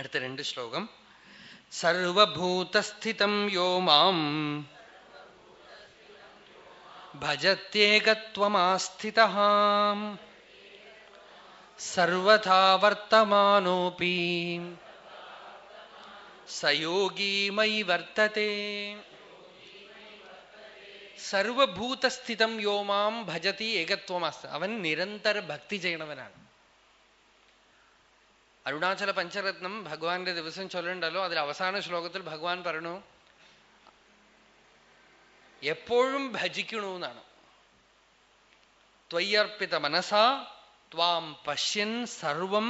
അടുത്ത രണ്ട് ശ്ലോകം. സർവഭൂതസ്ഥിതം യോ മാം? ഭജത്യേകത്വമാസ്ഥിത. സർവഥാ വർത്തമാനോപി. സയോഗീ മയി വർത്തത്തെ സർവഭൂതസ്ഥിതം യോ മാം? ഭജതി ഏകത്വമാസ്ത അവൻ നിരന്തര ഭക്തി ചെയ്യണവനാണ്. അരുണാചല പഞ്ചരത്നം ഭഗവാന്റെ ദിവസം ചൊല്ലണ്ടല്ലോ. അതിൽ അവസാന ശ്ലോകത്തിൽ ഭഗവാൻ പറഞ്ഞു എപ്പോഴും ഭജിക്കണു എന്നാണ് ത്വയ്യർപ്പിത മനസാ ത്വാം പശ്യൻ സർവം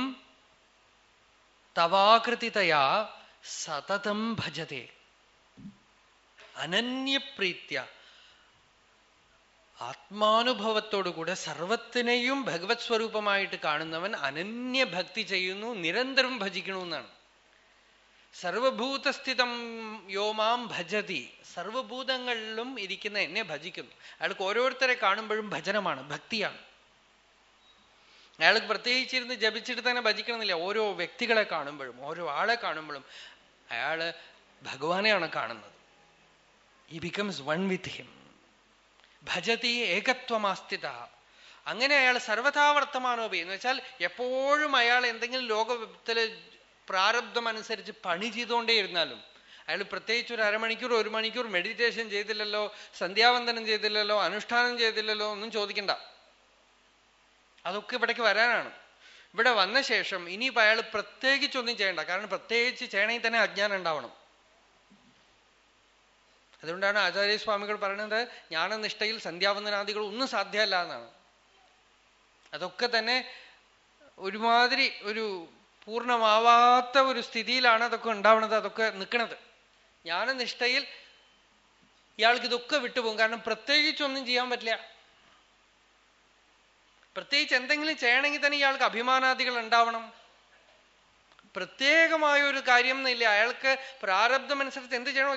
തവാകൃതിതയാ സതതം ഭജതേ. അനന്യപ്രീത്യ ആത്മാനുഭവത്തോടുകൂടെ സർവത്തിനെയും ഭഗവത് സ്വരൂപമായിട്ട് കാണുന്നവൻ അനന്യ ഭക്തി ചെയ്യുന്നു നിരന്തരം ഭജിക്കണു എന്നാണ് സർവഭൂതസ്ഥിതം യോമാം ഭജതി. സർവഭൂതങ്ങളിലും ഇരിക്കുന്ന എന്നെ ഭജിക്കുന്നു. അയാൾക്ക് ഓരോരുത്തരെ കാണുമ്പോഴും ഭജനമാണ് ഭക്തിയാണ്. അയാൾക്ക് പ്രത്യേകിച്ചിരുന്ന് ജപിച്ചിട്ട് തന്നെ ഭജിക്കണമെന്നില്ല. ഓരോ വ്യക്തികളെ കാണുമ്പോഴും ഓരോ ആളെ കാണുമ്പോഴും അയാൾ ഭഗവാനെയാണ് കാണുന്നത്. He becomes one with him ഭജതി ഏകത്വമാസ്ഥിത. അങ്ങനെ അയാൾ സർവഥാവർത്തമാനോപി എന്ന് വെച്ചാൽ എപ്പോഴും അയാൾ എന്തെങ്കിലും ലോകത്തിൽ പ്രാരബ്ധം അനുസരിച്ച് പണി ചെയ്തുകൊണ്ടേ ഇരുന്നാലും അയാൾ പ്രത്യേകിച്ച് ഒരു അരമണിക്കൂർ ഒരു മണിക്കൂർ മെഡിറ്റേഷൻ ചെയ്തില്ലല്ലോ സന്ധ്യാവന്തനം ചെയ്തില്ലല്ലോ അനുഷ്ഠാനം ചെയ്തില്ലല്ലോ ഒന്നും ചോദിക്കണ്ട. അതൊക്കെ ഇവിടേക്ക് വരാനാണ്. ഇവിടെ വന്ന ശേഷം ഇനിയിപ്പോൾ അയാൾ പ്രത്യേകിച്ചൊന്നും ചെയ്യണ്ട. കാരണം പ്രത്യേകിച്ച് ചെയ്യണമെങ്കിൽ തന്നെ അജ്ഞാനം ഉണ്ടാവണം. അതുകൊണ്ടാണ് ആചാര്യസ്വാമികൾ പറയുന്നത് ജ്ഞാനനിഷ്ഠയിൽ സന്ധ്യാവന്തനാദികൾ ഒന്നും സാധ്യമല്ല എന്നാണ്. അതൊക്കെ തന്നെ ഒരുമാതിരി ഒരു പൂർണമാവാത്ത ഒരു സ്ഥിതിയിലാണ് അതൊക്കെ ഉണ്ടാവുന്നത് അതൊക്കെ നിൽക്കുന്നത് ജ്ഞാനനിഷ്ഠയിൽ ഇയാൾക്ക് ഇതൊക്കെ വിട്ടുപോകും കാരണം പ്രത്യേകിച്ചൊന്നും ചെയ്യാൻ പറ്റില്ല. പ്രത്യേകിച്ച് എന്തെങ്കിലും ചെയ്യണമെങ്കിൽ തന്നെ ഇയാൾക്ക് അഭിമാനാദികൾ ഉണ്ടാവണം പ്രത്യേകമായ ഒരു കാര്യം എന്നില്ല അയാൾക്ക് പ്രാരബ്ധമനുസരിച്ച് എന്ത് ചെയ്യണോ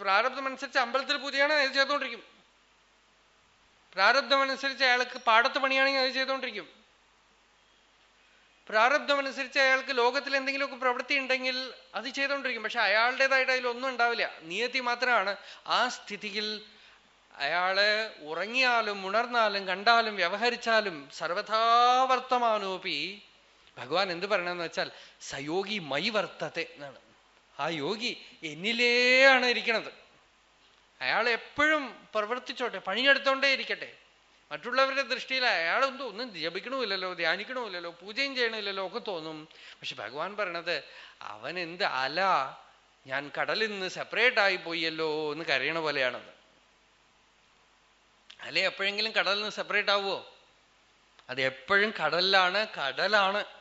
പ്രാരബ്ധമനുസരിച്ച് അമ്പലത്തിൽ പൂജയാണ് അത് ചെയ്തുകൊണ്ടിരിക്കും. പ്രാരബ്ധമനുസരിച്ച് അയാൾക്ക് പാടത്ത് പണിയാണെങ്കിൽ അത് ചെയ്തുകൊണ്ടിരിക്കും. പ്രാരബ്ധമനുസരിച്ച് അയാൾക്ക് ലോകത്തിൽ എന്തെങ്കിലുമൊക്കെ പ്രവൃത്തി ഉണ്ടെങ്കിൽ അത് ചെയ്തുകൊണ്ടിരിക്കും. പക്ഷെ അയാളുടേതായിട്ട് അതിലൊന്നും ഉണ്ടാവില്ല. നിയതി മാത്രമാണ്. ആ സ്ഥിതിയിൽ അയാൾ ഉറങ്ങിയാലും ഉണർന്നാലും കണ്ടാലും വ്യവഹരിച്ചാലും സർവഥാവർത്തമാനോപി ഭഗവാൻ എന്ത് പറയണമെന്ന് വെച്ചാൽ സയോഗി മൈ വർത്തത്തെ എന്നാണ്. ആ യോഗി എന്നിലേയാണ് ഇരിക്കണത്. അയാൾ എപ്പോഴും പ്രവർത്തിച്ചോട്ടെ പണിയെടുത്തോണ്ടേ ഇരിക്കട്ടെ. മറ്റുള്ളവരുടെ ദൃഷ്ടിയിൽ അയാളൊന്നും ഒന്നും ജപിക്കണമില്ലല്ലോ ധ്യാനിക്കണമില്ലല്ലോ പൂജയും ചെയ്യണമില്ലല്ലോ ഒക്കെ തോന്നും. പക്ഷെ ഭഗവാൻ പറയണത് അവൻ എന്ത് അല ഞാൻ കടലിൽ നിന്ന് സെപ്പറേറ്റ് ആയി പോയല്ലോ എന്ന് കരയണ പോലെയാണത്. അല്ലെ എപ്പോഴെങ്കിലും കടലിൽ നിന്ന് സെപ്പറേറ്റ് ആവുമോ അത് എപ്പോഴും കടലിലാണ് കടലാണ്.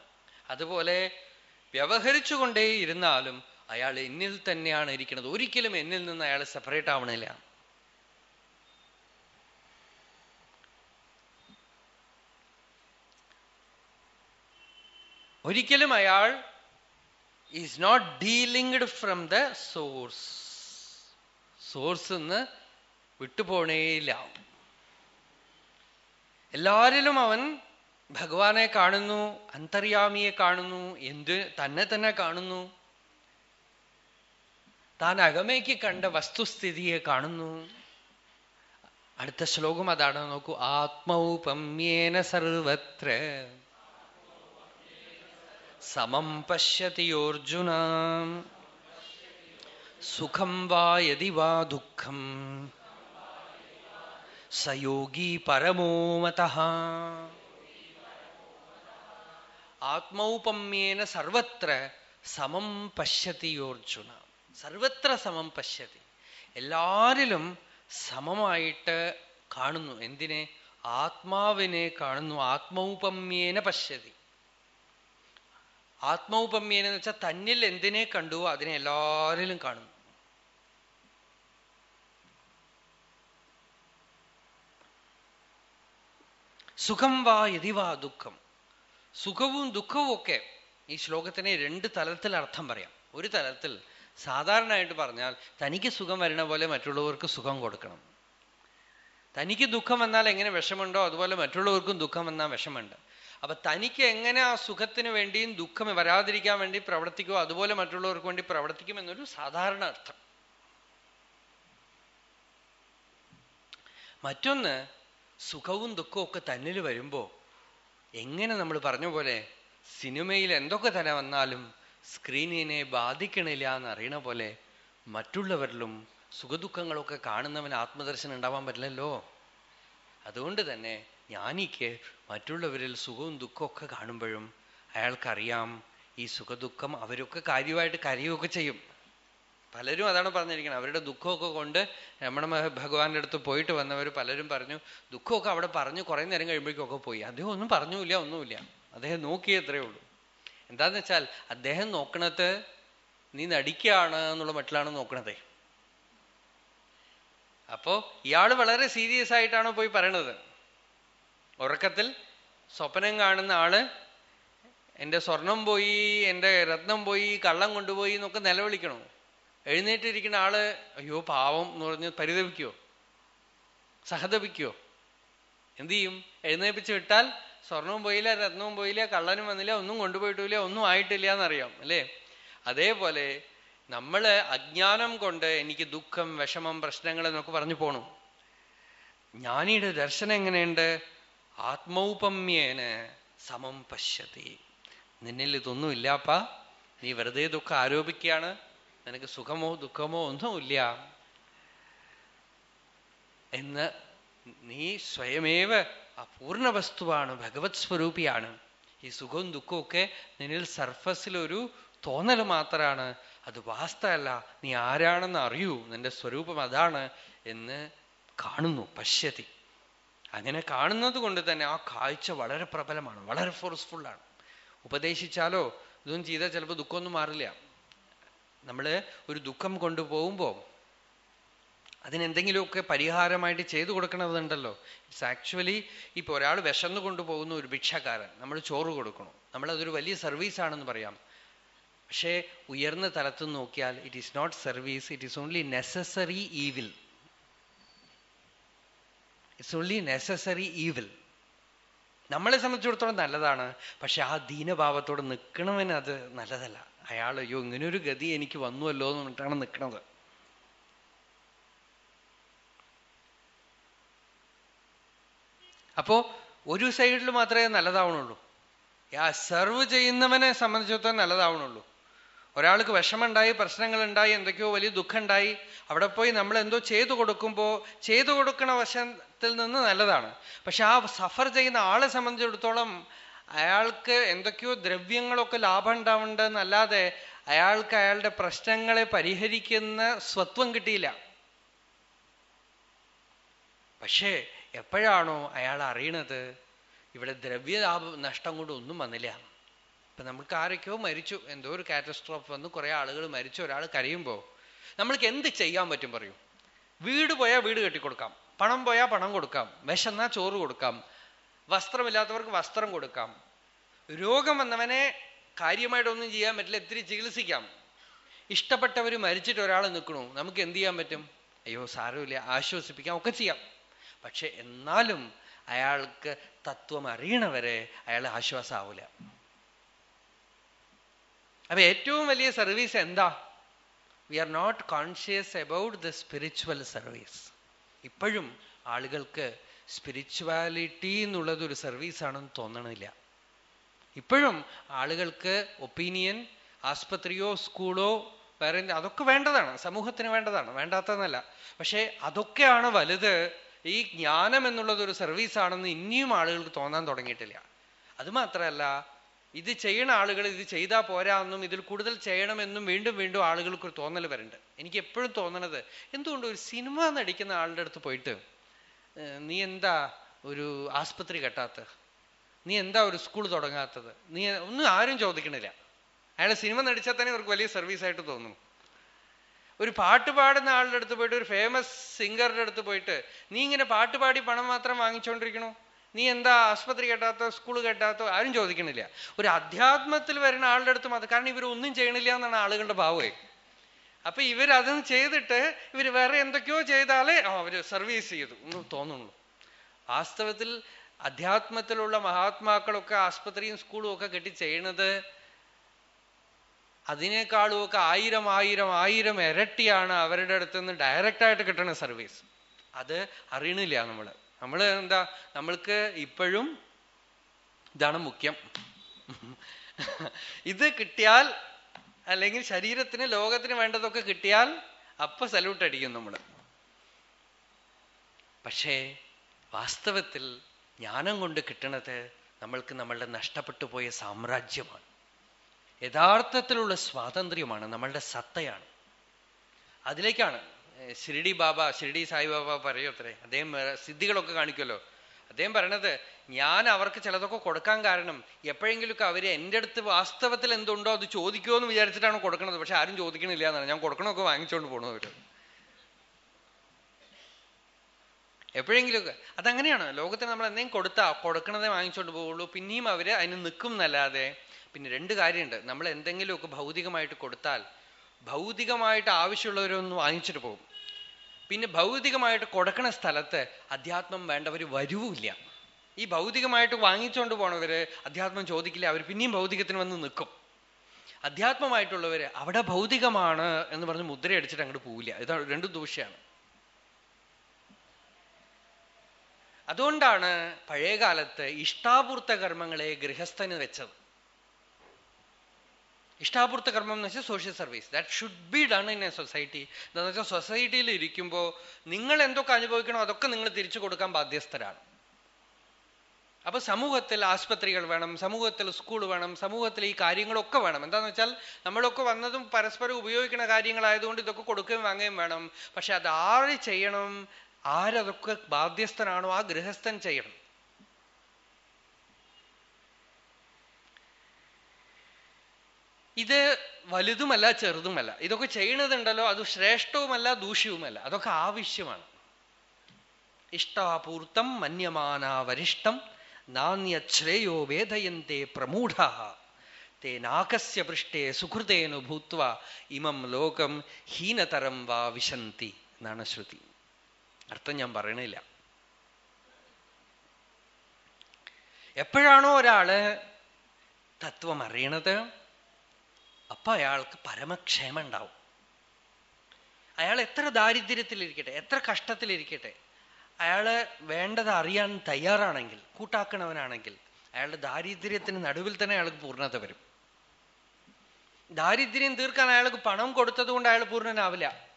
അതുപോലെ വ്യവഹരിച്ചുകൊണ്ടേ ഇരുന്നാലും അയാൾ എന്നിൽ തന്നെയാണ് ഇരിക്കുന്നത്. ഒരിക്കലും എന്നിൽ നിന്ന് അയാൾ സെപ്പറേറ്റ് ആവണില്ല. ഒരിക്കലും അയാൾ is not delinked from the source source നിന്ന് വിട്ടുപോണേയില്ല. എല്ലാരിലും അവൻ ഭഗവാനെ കാണുന്നു അന്തര്യാമിയെ കാണുന്നു എന്ത് തന്നെ തന്നെ കാണുന്നു. താൻ അകമേക്ക് കണ്ട വസ്തുസ്ഥിതിയെ കാണുന്നു. അടുത്ത ശ്ലോകം അതാണ് നോക്കൂ ആത്മൗപമ്യേന സർവത്ര. സമം പശ്യതി സുഖം വാ യതി വാ ദുഃഖം. സയോഗി പരമോ മത. ആത്മൗപമ്യേന സർവത്ര സമം പശ്യതി അർജുന. സർവത്ര സമം പശ്യതി. എല്ലാരിലും സമമായിട്ട് കാണുന്നു. എന്തിനെ? ആത്മാവിനെ കാണുന്നു. ആത്മൗപമ്യേന പശ്യതി. ആത്മൗപമ്യേന എന്ന് വെച്ചാൽ തന്നിൽ എന്തിനെ കണ്ടുവോ അതിനെ എല്ലാരിലും കാണുന്നു. സുഖം വാ യതി വാ ദുഃഖം. സുഖവും ദുഃഖവും ഒക്കെ ഈ ശ്ലോകത്തിനെ രണ്ട് തലത്തിൽ അർത്ഥം പറയാം. ഒരു തലത്തിൽ സാധാരണയായിട്ട് പറഞ്ഞാൽ തനിക്ക് സുഖം വരണ പോലെ മറ്റുള്ളവർക്ക് സുഖം കൊടുക്കണം. തനിക്ക് ദുഃഖം വന്നാൽ എങ്ങനെ വിഷമുണ്ടോ അതുപോലെ മറ്റുള്ളവർക്കും ദുഃഖം വന്നാൽ വിഷമുണ്ട്. അപ്പൊ തനിക്ക് എങ്ങനെ ആ സുഖത്തിന് വേണ്ടിയും ദുഃഖം വരാതിരിക്കാൻ വേണ്ടി പ്രവർത്തിക്കുമോ അതുപോലെ മറ്റുള്ളവർക്ക് വേണ്ടി പ്രവർത്തിക്കും എന്നൊരു സാധാരണ അർത്ഥം. മറ്റൊന്ന് സുഖവും ദുഃഖവും ഒക്കെ തന്നിൽ വരുമ്പോ എങ്ങനെ നമ്മൾ പറഞ്ഞ പോലെ സിനിമയിൽ എന്തൊക്കെ തന്നെ വന്നാലും സ്ക്രീനിനെ ബാധിക്കണില്ല എന്ന് അറിയണ പോലെ മറ്റുള്ളവരിലും സുഖദുഃഖങ്ങളൊക്കെ കാണുന്നവന് ആത്മദർശനം ഉണ്ടാവാൻ പറ്റില്ലല്ലോ. അതുകൊണ്ട് തന്നെ ജ്ഞാനിക്ക് മറ്റുള്ളവരിൽ സുഖവും ദുഃഖമൊക്കെ കാണുമ്പോഴും അയാൾക്കറിയാം ഈ സുഖദുഃഖം അവരൊക്കെ കാര്യമായിട്ട് കരയുകയൊക്കെ ചെയ്യും. പലരും അതാണ് പറഞ്ഞിരിക്കുന്നത്. അവരുടെ ദുഃഖമൊക്കെ കൊണ്ട് രമണ ഭഗവാന്റെ അടുത്ത് പോയിട്ട് വന്നവർ പലരും പറഞ്ഞു ദുഃഖമൊക്കെ അവിടെ പറഞ്ഞു കുറേ നേരം കഴിയുമ്പോഴേക്കൊക്കെ പോയി. അദ്ദേഹം ഒന്നും പറഞ്ഞില്ല ഒന്നുമില്ല. അദ്ദേഹം നോക്കിയത്രേ ഉള്ളൂ. എന്താന്ന് വെച്ചാൽ അദ്ദേഹം നോക്കണത് നീ നടിക്കുകയാണ് എന്നുള്ള മട്ടിലാണ് നോക്കണത്. അപ്പോ ഇയാൾ വളരെ സീരിയസ് ആയിട്ടാണ് പോയി പറയണത്. ഉറക്കത്തിൽ സ്വപ്നം കാണുന്ന ആൾ എന്റെ സ്വർണം പോയി എന്റെ രത്നം പോയി കള്ളം കൊണ്ടുപോയി എന്നൊക്കെ നിലവിളിക്കണോ. എഴുന്നേറ്റിരിക്കുന്ന ആൾ അയ്യോ പാവം എന്ന് പറഞ്ഞ് പരിതപിക്കോ സഹതപിക്കോ എന്ത് ചെയ്യും? എഴുന്നേപ്പിച്ച് വിട്ടാൽ സ്വർണവും പോയില്ല രത്നവും പോയില്ല കള്ളനും വന്നില്ല ഒന്നും കൊണ്ടുപോയിട്ടില്ല ഒന്നും ആയിട്ടില്ല എന്നറിയാം അല്ലേ? അതേപോലെ നമ്മൾ അജ്ഞാനം കൊണ്ട് എനിക്ക് ദുഃഖം വിഷമം പ്രശ്നങ്ങൾ എന്നൊക്കെ പറഞ്ഞു പോണു. ജ്ഞാനിയുടെ ദർശനം എങ്ങനെയുണ്ട്? ആത്മൗപമ്യേന സമം പശ്യതി. നിന്നിൽ ഇതൊന്നും ഇല്ലാപ്പാ നീ വെറുതെ ദുഃഖം ആരോപിക്കുകയാണ്. നിനക്ക് സുഖമോ ദുഃഖമോ ഒന്നുമില്ല. എന്ന് നീ സ്വയമേവ അപൂർണ വസ്തുവാണ് ഭഗവത് സ്വരൂപിയാണ്. ഈ സുഖവും ദുഃഖവും ഒക്കെ നിന്നിൽ സർഫസിലൊരു തോന്നൽ മാത്രമാണ് അത് വാസ്തവല്ല നീ ആരാണെന്ന് അറിയൂ നിന്റെ സ്വരൂപം അതാണ് എന്ന് കാണുന്നു പശ്യതി. അങ്ങനെ കാണുന്നത് കൊണ്ട് തന്നെ ആ കാഴ്ച വളരെ പ്രബലമാണ് വളരെ ഫോഴ്സ്ഫുള്ളാണ് ഉപദേശിച്ചാലോ ഇതൊന്നും ചെയ്താൽ ചിലപ്പോൾ ദുഃഖമൊന്നും മാറില്ല. നമ്മൾ ഒരു ദുഃഖം കൊണ്ടുപോകുമ്പോൾ അതിനെന്തെങ്കിലുമൊക്കെ പരിഹാരമായിട്ട് ചെയ്തു കൊടുക്കണതുണ്ടല്ലോ. ഇറ്റ്സ് ആക്ച്വലി ഇപ്പൊ ഒരാൾ വിശന്നു കൊണ്ടുപോകുന്ന ഒരു ഭിക്ഷക്കാരൻ. നമ്മൾ ചോറ് കൊടുക്കണം. നമ്മളതൊരു വലിയ സർവീസ് ആണെന്ന് പറയാം. പക്ഷേ ഉയർന്ന തലത്ത് നോക്കിയാൽ it is not service it is only necessary evil it's only necessary evil നമ്മളെ സംബന്ധിച്ചിടത്തോളം നല്ലതാണ്. പക്ഷെ ആ ദീനഭാവത്തോട് നിൽക്കണമെന്ന് അത് നല്ലതല്ല. അയാൾ അയ്യോ ഇങ്ങനൊരു ഗതി എനിക്ക് വന്നുവല്ലോ എന്ന് പറഞ്ഞിട്ടാണ് നിൽക്കണത് അപ്പോ ഒരു സൈഡിൽ മാത്രമേ നല്ലതാവണുള്ളൂ. ആ സെർവ് ചെയ്യുന്നവനെ സംബന്ധിച്ചിടത്തോളം നല്ലതാവണുള്ളൂ. ഒരാൾക്ക് വിഷമുണ്ടായി പ്രശ്നങ്ങളുണ്ടായി എന്തൊക്കെയോ വലിയ ദുഃഖമുണ്ടായി അവിടെ പോയി നമ്മൾ എന്തോ ചെയ്തു കൊടുക്കുമ്പോൾ ചെയ്തു കൊടുക്കണ വശത്തിൽ നിന്ന് നല്ലതാണ്. പക്ഷെ ആ സഫർ ചെയ്യുന്ന ആളെ സംബന്ധിച്ചിടത്തോളം അയാൾക്ക് എന്തൊക്കെയോ ദ്രവ്യങ്ങളൊക്കെ ലാഭം ഉണ്ടാവുന്നുണ്ടെന്നല്ലാതെ അയാൾക്ക് അയാളുടെ പ്രശ്നങ്ങളെ പരിഹരിക്കുന്ന സ്വത്വം കിട്ടിയില്ല. പക്ഷേ എപ്പോഴാണോ അയാൾ അറിയണത് ഇവിടെ ദ്രവ്യ നഷ്ടം കൊണ്ട് ഒന്നും വന്നില്ല. ഇപ്പൊ നമുക്ക് ആരൊക്കെയോ മരിച്ചു. എന്തോ ഒരു കാറ്റസ്ട്രോഫ് വന്ന്. കുറെ ആളുകൾ മരിച്ചു. ഒരാൾ കരയുമ്പോൾ നമ്മൾക്ക് എന്ത് ചെയ്യാൻ പറ്റും പറയൂ. വീട് പോയാൽ വീട് കെട്ടിക്കൊടുക്കാം. പണം പോയാൽ പണം കൊടുക്കാം. വിശന്നാ ചോറ് കൊടുക്കാം. വസ്ത്രമില്ലാത്തവർക്ക് വസ്ത്രം കൊടുക്കാം. രോഗം വന്നവനെ കാര്യമായിട്ടൊന്നും ചെയ്യാൻ പറ്റില്ല ഇത്തിരി ചികിത്സിക്കാം. ഇഷ്ടപ്പെട്ടവർ മരിച്ചിട്ട് ഒരാൾ നിൽക്കണു. നമുക്ക് എന്ത് ചെയ്യാൻ പറ്റും? അയ്യോ സാരമില്ല ആശ്വസിപ്പിക്കാം ഒക്കെ ചെയ്യാം. പക്ഷെ എന്നാലും അയാൾക്ക് തത്വം അറിയണവരെ അയാൾ ആശ്വാസമാവില്ല അപ്പൊ ഏറ്റവും വലിയ സർവീസ് എന്താ? We are not conscious about the spiritual service ഇപ്പോഴും ആളുകൾക്ക് സ്പിരിച്വാലിറ്റി എന്നുള്ളത് ഒരു സർവീസാണെന്ന് തോന്നണില്ല. ഇപ്പോഴും ആളുകൾക്ക് ഒപ്പീനിയൻ ആസ്പത്രിയോ സ്കൂളോ വേറെ അതൊക്കെ വേണ്ടതാണ്. സമൂഹത്തിന് വേണ്ടതാണ്. വേണ്ടാത്തതെന്നല്ല പക്ഷേ അതൊക്കെയാണ് വലുത്. ഈ ജ്ഞാനം എന്നുള്ളത് ഒരു സർവീസാണെന്ന് ഇനിയും ആളുകൾക്ക് തോന്നാൻ തുടങ്ങിയിട്ടില്ല. അത് മാത്രമല്ല ഇത് ചെയ്യണ ആളുകൾ ഇത് ചെയ്താൽ പോരാ എന്നും ഇതിൽ കൂടുതൽ ചെയ്യണമെന്നും വീണ്ടും വീണ്ടും ആളുകൾക്ക് ഒരു തോന്നൽ വരുന്നുണ്ട്. എനിക്ക് എപ്പോഴും തോന്നണത് എന്തുകൊണ്ട് ഒരു സിനിമ നടിക്കുന്ന ആളുടെ അടുത്ത് പോയിട്ട് നീ എന്താ ഒരു ആസ്പത്രി കെട്ടാത്തത് നീ എന്താ ഒരു സ്കൂൾ തുടങ്ങാത്തത്? നീ ഒന്നും ആരും ചോദിക്കണില്ല. അയാൾ സിനിമ നടിച്ചാൽ തന്നെ അവർക്ക് വലിയ സർവീസ് ആയിട്ട് തോന്നുന്നു ഒരു പാട്ട് പാടുന്ന ആളുടെ അടുത്ത് പോയിട്ട് ഒരു ഫേമസ് സിംഗറുടെ അടുത്ത് പോയിട്ട് നീ ഇങ്ങനെ പാട്ട് പാടി പണം മാത്രം വാങ്ങിച്ചുകൊണ്ടിരിക്കണു നീ എന്താ ആസ്പത്രി കെട്ടാത്തോ സ്കൂൾ കെട്ടാത്തോ? ആരും ചോദിക്കണില്ല. ഒരു അധ്യാത്മത്തിൽ വരുന്ന ആളുടെ അടുത്ത് മാത്രം കാരണം ഇവരൊന്നും ചെയ്യണില്ല എന്നാണ് ആളുകളുടെ ഭാവമേ. അപ്പൊ ഇവരതും ചെയ്തിട്ട് ഇവർ വേറെ എന്തൊക്കെയോ ചെയ്താലേ അവർ സർവീസ് ചെയ്തു എന്ന് തോന്നുള്ളൂ. വാസ്തവത്തിൽ അധ്യാത്മത്തിലുള്ള മഹാത്മാക്കളൊക്കെ ആസ്പത്രിയും സ്കൂളും ഒക്കെ കെട്ടി ചെയ്യണത് അതിനേക്കാളും ഒക്കെ ആയിരം ആയിരം ആയിരം ഇരട്ടിയാണ് അവരുടെ അടുത്ത് നിന്ന് ഡയറക്റ്റ് ആയിട്ട് കിട്ടുന്ന സർവീസ് അത് അറിയണില്ല നമ്മൾ നമ്മൾ എന്താ നമ്മൾക്ക് ഇപ്പോഴും ഇതാണ് മുഖ്യം. ഇത് കിട്ടിയാൽ അല്ലെങ്കിൽ ശരീരത്തിന് ലോകത്തിന് വേണ്ടതൊക്കെ കിട്ടിയാൽ അപ്പൊ സല്യൂട്ട് അടിക്കും നമ്മൾ പക്ഷേ വാസ്തവത്തിൽ ജ്ഞാനം കൊണ്ട് കിട്ടണത് നമ്മൾക്ക് നമ്മളുടെ നഷ്ടപ്പെട്ടു പോയ സാമ്രാജ്യമാണ്. യഥാർത്ഥത്തിലുള്ള സ്വാതന്ത്ര്യമാണ് നമ്മളുടെ സത്തയാണ്. അതിലേക്കാണ് ഷിരിഡി ബാബ ഷിരിഡി സായിബാബ അത്രേ. അദ്ദേഹം സിദ്ധികളൊക്കെ കാണിക്കുമല്ലോ. അദ്ദേഹം പറയണത് ഞാൻ അവർക്ക് ചിലതൊക്കെ കൊടുക്കാൻ കാരണം എപ്പോഴെങ്കിലുമൊക്കെ അവർ എന്റെ അടുത്ത് വാസ്തവത്തിൽ എന്തുണ്ടോ അത് ചോദിക്കുമോ എന്ന് വിചാരിച്ചിട്ടാണ് കൊടുക്കുന്നത് പക്ഷെ ആരും ചോദിക്കണില്ല എന്നാണ്. ഞാൻ കൊടുക്കണമൊക്കെ വാങ്ങിച്ചുകൊണ്ട് പോണു അവർ. എപ്പോഴെങ്കിലുമൊക്കെ. അതങ്ങനെയാണ്. ലോകത്തിന് നമ്മൾ എന്തെങ്കിലും കൊടുത്താ കൊടുക്കണതേ വാങ്ങിച്ചുകൊണ്ട് പോവുള്ളൂ. പിന്നെയും അവർ അതിന് നിൽക്കും എന്നല്ലാതെ പിന്നെ രണ്ട് കാര്യമുണ്ട്. നമ്മൾ എന്തെങ്കിലുമൊക്കെ ഭൗതികമായിട്ട് കൊടുത്താൽ ഭൗതികമായിട്ട് ആവശ്യമുള്ളവരൊന്നും വാങ്ങിച്ചിട്ട് പോകും. പിന്നെ ഭൗതികമായിട്ട് കൊടുക്കണ സ്ഥലത്ത് അധ്യാത്മം വേണ്ടവർ വരുവില്ല ഈ ഭൗതികമായിട്ട് വാങ്ങിച്ചുകൊണ്ട് പോണവര് അധ്യാത്മം ചോദിക്കില്ല അവർ പിന്നെയും ഭൗതികത്തിന് വന്ന് നിൽക്കും അധ്യാത്മമായിട്ടുള്ളവര് അവിടെ ഭൗതികമാണ് എന്ന് പറഞ്ഞ് മുദ്രയടിച്ചിട്ട് അങ്ങോട്ട് പോവില്ല. ഇത് രണ്ടും ദൂഷ്യമാണ് അതുകൊണ്ടാണ് പഴയകാലത്ത് ഇഷ്ടാപൂർത്ത കർമ്മങ്ങളെ ഗൃഹസ്ഥന് വെച്ചത്. ഇഷ്ടാപൂർത്ത കർമ്മം എന്ന് വെച്ചാൽ social service that should be done in a society എന്താണെന്ന് വെച്ചാൽ സൊസൈറ്റിയിൽ ഇരിക്കുമ്പോൾ നിങ്ങൾ എന്തൊക്കെ അനുഭവിക്കണോ അതൊക്കെ നിങ്ങൾ തിരിച്ചു കൊടുക്കാൻ ബാധ്യസ്ഥരാണ്. അപ്പൊ സമൂഹത്തിൽ ആശുപത്രികൾ വേണം സമൂഹത്തിൽ സ്കൂൾ വേണം സമൂഹത്തിൽ ഈ കാര്യങ്ങളൊക്കെ വേണം. എന്താന്ന് വെച്ചാൽ നമ്മളൊക്കെ വന്നതും പരസ്പരം ഉപയോഗിക്കുന്ന കാര്യങ്ങളായതുകൊണ്ട് ഇതൊക്കെ കൊടുക്കുകയും വാങ്ങുകയും വേണം. പക്ഷെ അത് ആര് ചെയ്യണം? ആരതൊക്കെ ബാധ്യസ്ഥനാണോ ആ ഗൃഹസ്ഥൻ ചെയ്യണം. ഇത് വലുതുമല്ല ചെറുതുമല്ല. ഇതൊക്കെ ചെയ്യണതുണ്ടല്ലോ അത് ശ്രേഷ്ഠവുമല്ല ദൂഷ്യവുമല്ല. അതൊക്കെ ആവശ്യമാണ്. ഇഷ്ടാപൂർത്തം മന്യമാന വരിഷ്ടം നാണ്യശ്രേയോ വേദയന്തേ പ്രമൂഢ. തേനാകസ്യ പൃഷ്ടേ സുഹൃതേനു ഭൂത്വ ഇമം ലോകം ഹീനതരം വാ വിശന്തി എന്നാണ് ശ്രുതി. അർത്ഥം ഞാൻ പറയണില്ല. എപ്പോഴാണോ ഒരാൾ തത്വം അറിയണത്? അപ്പൊ അയാൾക്ക് പരമക്ഷേമം ഉണ്ടാവും. അയാൾ എത്ര ദാരിദ്ര്യത്തിലിരിക്കട്ടെ എത്ര കഷ്ടത്തിലിരിക്കട്ടെ അയാൾ വേണ്ടത് അറിയാൻ തയ്യാറാണെങ്കിൽ കൂട്ടാക്കണവനാണെങ്കിൽ അയാളുടെ ദാരിദ്ര്യത്തിന് നടുവിൽ തന്നെ അയാൾക്ക് പൂർണത വരും. ദാരിദ്ര്യം തീർക്കാൻ അയാൾക്ക് പണം കൊടുത്തത് കൊണ്ട് അയാൾ പൂർണനാവില്ല.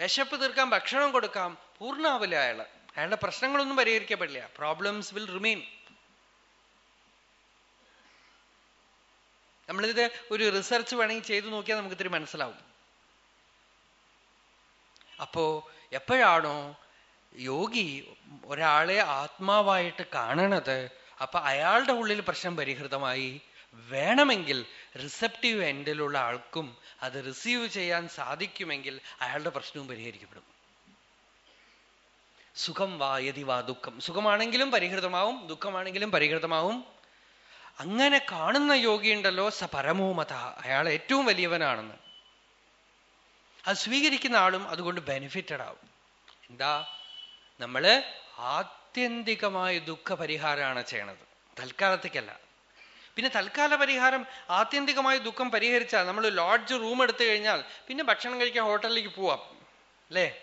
വിശപ്പ് തീർക്കാൻ ഭക്ഷണം കൊടുക്കാം പൂർണാവില്ല അയാൾ. അയാളുടെ പ്രശ്നങ്ങളൊന്നും പരിഹരിക്കപ്പെടില്ല. പ്രോബ്ലംസ് വിൽ റിമെയിൻ നമ്മളിത് ഒരു റിസർച്ച് വേണമെങ്കിൽ ചെയ്തു നോക്കിയാൽ നമുക്ക് ഇത്തിരി മനസ്സിലാവും. അപ്പോ എപ്പോഴാണോ യോഗി ഒരാളെ ആത്മാവായിട്ട് കാണണത് അപ്പൊ അയാളുടെ ഉള്ളിൽ പ്രശ്നം പരിഹൃതമായി വേണമെങ്കിൽ റിസപ്റ്റീവ് എൻഡിലുള്ള ആൾക്കും അത് റിസീവ് ചെയ്യാൻ സാധിക്കുമെങ്കിൽ അയാളുടെ പ്രശ്നവും പരിഹരിക്കപ്പെടും. സുഖം വാ യതി വാ ദുഃഖം. സുഖമാണെങ്കിലും പരിഹൃതമാവും ദുഃഖമാണെങ്കിലും പരിഹൃതമാവും. അങ്ങനെ കാണുന്ന യോഗിയുണ്ടല്ലോ സ പരമോമത. അയാൾ ഏറ്റവും വലിയവനാണെന്ന്. അത് സ്വീകരിക്കുന്ന ആളും അതുകൊണ്ട് ബെനിഫിറ്റഡ് ആവും. എന്താ? നമ്മൾ ആത്യന്തികമായ ദുഃഖ പരിഹാരമാണ് ചെയ്യണത്. തൽക്കാലത്തേക്കല്ല. പിന്നെ തൽക്കാല പരിഹാരം ആത്യന്തികമായ ദുഃഖം പരിഹരിച്ചാൽ നമ്മൾ ലോഡ്ജ് റൂം എടുത്തു കഴിഞ്ഞാൽ പിന്നെ ഭക്ഷണം കഴിക്കാൻ ഹോട്ടലിലേക്ക് പോവാം. അല്ലേ?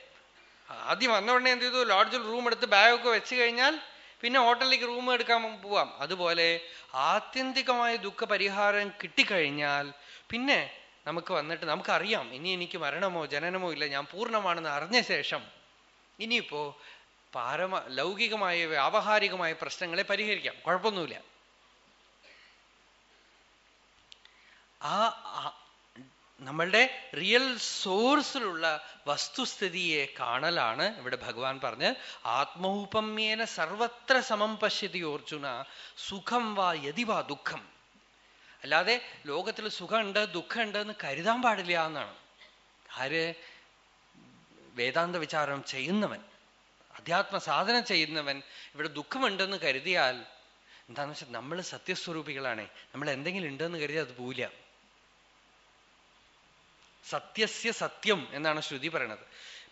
ആദ്യം വന്ന ഉടനെ എന്ത് ചെയ്തു? ലോഡ്ജിൽ റൂം എടുത്ത് ബാഗൊക്കെ വെച്ച് കഴിഞ്ഞാൽ പിന്നെ ഹോട്ടലിലേക്ക് റൂം എടുക്കാൻ പോവാം. അതുപോലെ ആത്യന്തികമായ ദുഃഖ പരിഹാരം കിട്ടിക്കഴിഞ്ഞാൽ പിന്നെ നമുക്ക് വന്നിട്ട് നമുക്കറിയാം ഇനി എനിക്ക് മരണമോ ജനനമോ ഇല്ല ഞാൻ പൂർണമാണെന്ന് അറിഞ്ഞ ശേഷം ഇനിയിപ്പോ പാരമ ലൗകികമായ വ്യാവഹാരികമായ പ്രശ്നങ്ങളെ പരിഹരിക്കാം. കുഴപ്പമൊന്നുമില്ല. ആ നമ്മളുടെ റിയൽ സോഴ്സിലുള്ള വസ്തുസ്ഥിതിയെ കാണലാണ് ഇവിടെ ഭഗവാൻ പറഞ്ഞ് ആത്മൗപമ്യേന സർവത്ര സമം പശ്യതി ഓർജുന സുഖം വാ യതി വാ ദുഃഖം. അല്ലാതെ ലോകത്തിൽ സുഖമുണ്ട് ദുഃഖമുണ്ട് എന്ന് കരുതാൻ പാടില്ല എന്നാണ്. ആര് വേദാന്ത വിചാരം ചെയ്യുന്നവൻ അധ്യാത്മ സാധന ചെയ്യുന്നവൻ ഇവിടെ ദുഃഖമുണ്ടെന്ന് കരുതിയാൽ എന്താണെന്ന് വെച്ചാൽ നമ്മൾ സത്യസ്വരൂപികളാണേ. നമ്മൾ എന്തെങ്കിലും ഉണ്ടെന്ന് കരുതി അത് പോവില്ല. സത്യസ്യ സത്യം എന്നാണ് ശ്രുതി പറയണത്.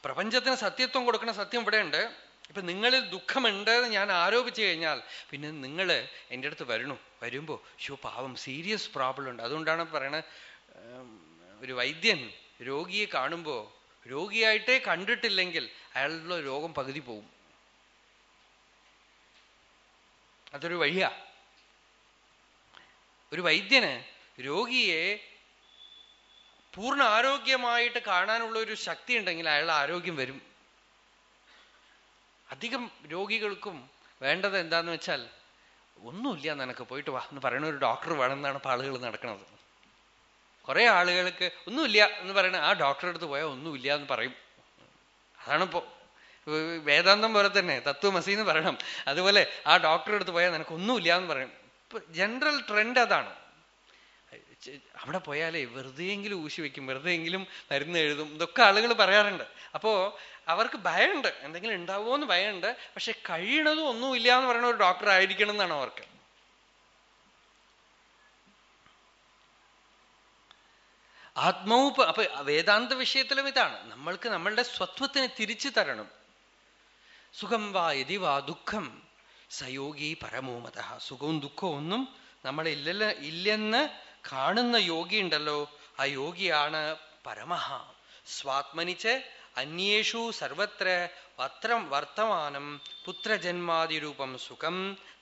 പ്രപഞ്ചത്തിന് സത്യത്വം കൊടുക്കുന്ന സത്യം ഇവിടെ ഉണ്ട് ഇപ്പൊ നിങ്ങളിൽ ദുഃഖമുണ്ട് എന്ന് ഞാൻ ആരോപിച്ചു കഴിഞ്ഞാൽ പിന്നെ നിങ്ങൾ എന്റെ അടുത്ത് വരണു. വരുമ്പോൾ ഷോ പാവം സീരിയസ് പ്രോബ്ലം ഉണ്ട്. അതുകൊണ്ടാണ് പറയണത് ഒരു വൈദ്യൻ രോഗിയെ കാണുമ്പോൾ രോഗിയായിട്ടേ കണ്ടിട്ടില്ലെങ്കിൽ അയാളുടെ രോഗം പകുതി പോകും. അതൊരു വഴിയാ. ഒരു വൈദ്യന് രോഗിയെ പൂർണ ആരോഗ്യമായിട്ട് കാണാനുള്ള ഒരു ശക്തി ഉണ്ടെങ്കിൽ അയാളുടെ ആരോഗ്യം വരും. അധികം രോഗികൾക്കും വേണ്ടത് എന്താന്ന് വെച്ചാൽ ഒന്നുമില്ല നിനക്ക് പോയിട്ട് വാ എന്ന് പറയുന്ന ഒരു ഡോക്ടർ വേണമെന്നാണ് ഇപ്പൊ ആളുകൾ നടക്കുന്നത് കുറെ ആളുകൾക്ക് ഒന്നുമില്ല എന്ന് പറയുന്ന ആ ഡോക്ടറെ അടുത്ത് പോയാൽ ഒന്നുമില്ല എന്ന് പറയും. അതാണിപ്പോ വേദാന്തം പോലെ തന്നെ തത്വമസി എന്ന് പറയണം. അതുപോലെ ആ ഡോക്ടറെ അടുത്ത് പോയാൽ നിനക്ക് ഒന്നുമില്ല എന്ന് പറയും. ഇപ്പൊ ജനറൽ ട്രെൻഡ് അതാണ്. അവിടെ പോയാലേ വെറുതെയെങ്കിലും ഊശി വെക്കും വെറുതെയെങ്കിലും മരുന്ന് എഴുതും ഇതൊക്കെ ആളുകൾ പറയാറുണ്ട്. അപ്പോ അവർക്ക് ഭയമുണ്ട്. എന്തെങ്കിലും ഉണ്ടാവുമോ എന്ന് ഭയമുണ്ട്. പക്ഷെ കഴിയണതും ഒന്നുമില്ല എന്ന് പറയുന്ന ഒരു ഡോക്ടർ ആയിരിക്കണം എന്നാണ് അവർക്ക്. ആത്മവും അപ്പൊ വേദാന്ത വിഷയത്തിലും ഇതാണ്. നമ്മൾക്ക് നമ്മളുടെ സ്വത്വത്തിനെ തിരിച്ചു തരണം. സുഖം വാ യതി വാ ദുഃഖം. സയോഗി പരമോമത സുഖവും ദുഃഖവും ഒന്നും നമ്മളില്ല ഇല്ലെന്ന് കാണുന്ന യോഗി ഉണ്ടല്ലോ ആ യോഗിയാണ് പരമഹ. സ്വാത്മനിച്ച് അന്യേഷു സർവത്ര വത്രം വർത്തമാനം പുത്രജന്മാതിരൂപം സുഖം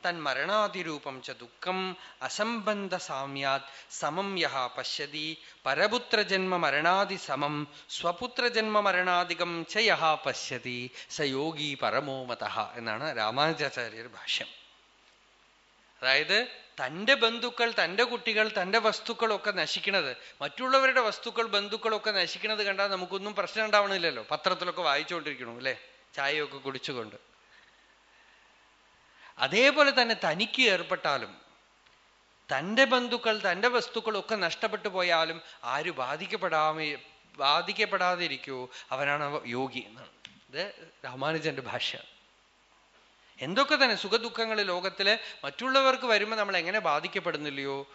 തന്മരണാതിരൂപം ച ദുഃഖം അസംബന്ധ സാമ്യാത് സമം യഹ പശ്യതി പരപുത്രജന്മ മരണാദി സമം സ്വപുത്രജന്മ മരണാദികം ച യഹ പശ്യതി സ യോഗി പരമോമത എന്നാണ് രാമാനുജാചാര്യർ ഭാഷ്യം. അതായത് തന്റെ ബന്ധുക്കൾ തന്റെ കുട്ടികൾ തന്റെ വസ്തുക്കളൊക്കെ നശിക്കണത്. മറ്റുള്ളവരുടെ വസ്തുക്കൾ ബന്ധുക്കളൊക്കെ നശിക്കണത് കണ്ടാൽ നമുക്കൊന്നും പ്രശ്നം ഉണ്ടാവണില്ലല്ലോ. പത്രത്തിലൊക്കെ വായിച്ചുകൊണ്ടിരിക്കണം അല്ലേ? ചായയൊക്കെ കുടിച്ചുകൊണ്ട്. അതേപോലെ തന്നെ തനിക്ക് ഏർപ്പെട്ടാലും തന്റെ ബന്ധുക്കൾ തന്റെ വസ്തുക്കളൊക്കെ നഷ്ടപ്പെട്ടു പോയാലും ആര് ബാധിക്കപ്പെടാമേ ബാധിക്കപ്പെടാതിരിക്കോ അവനാണ് യോഗി എന്നാണ്. ഇത് രാമാനുജന്റെ ഭാഷ എന്തൊക്കെ തന്നെ സുഖദുഃഖങ്ങൾ ലോകത്തിൽ മറ്റുള്ളവർക്ക് വരുമ്പോൾ നമ്മൾ എങ്ങനെ ബാധിക്കപ്പെടുന്നില്ലയോ?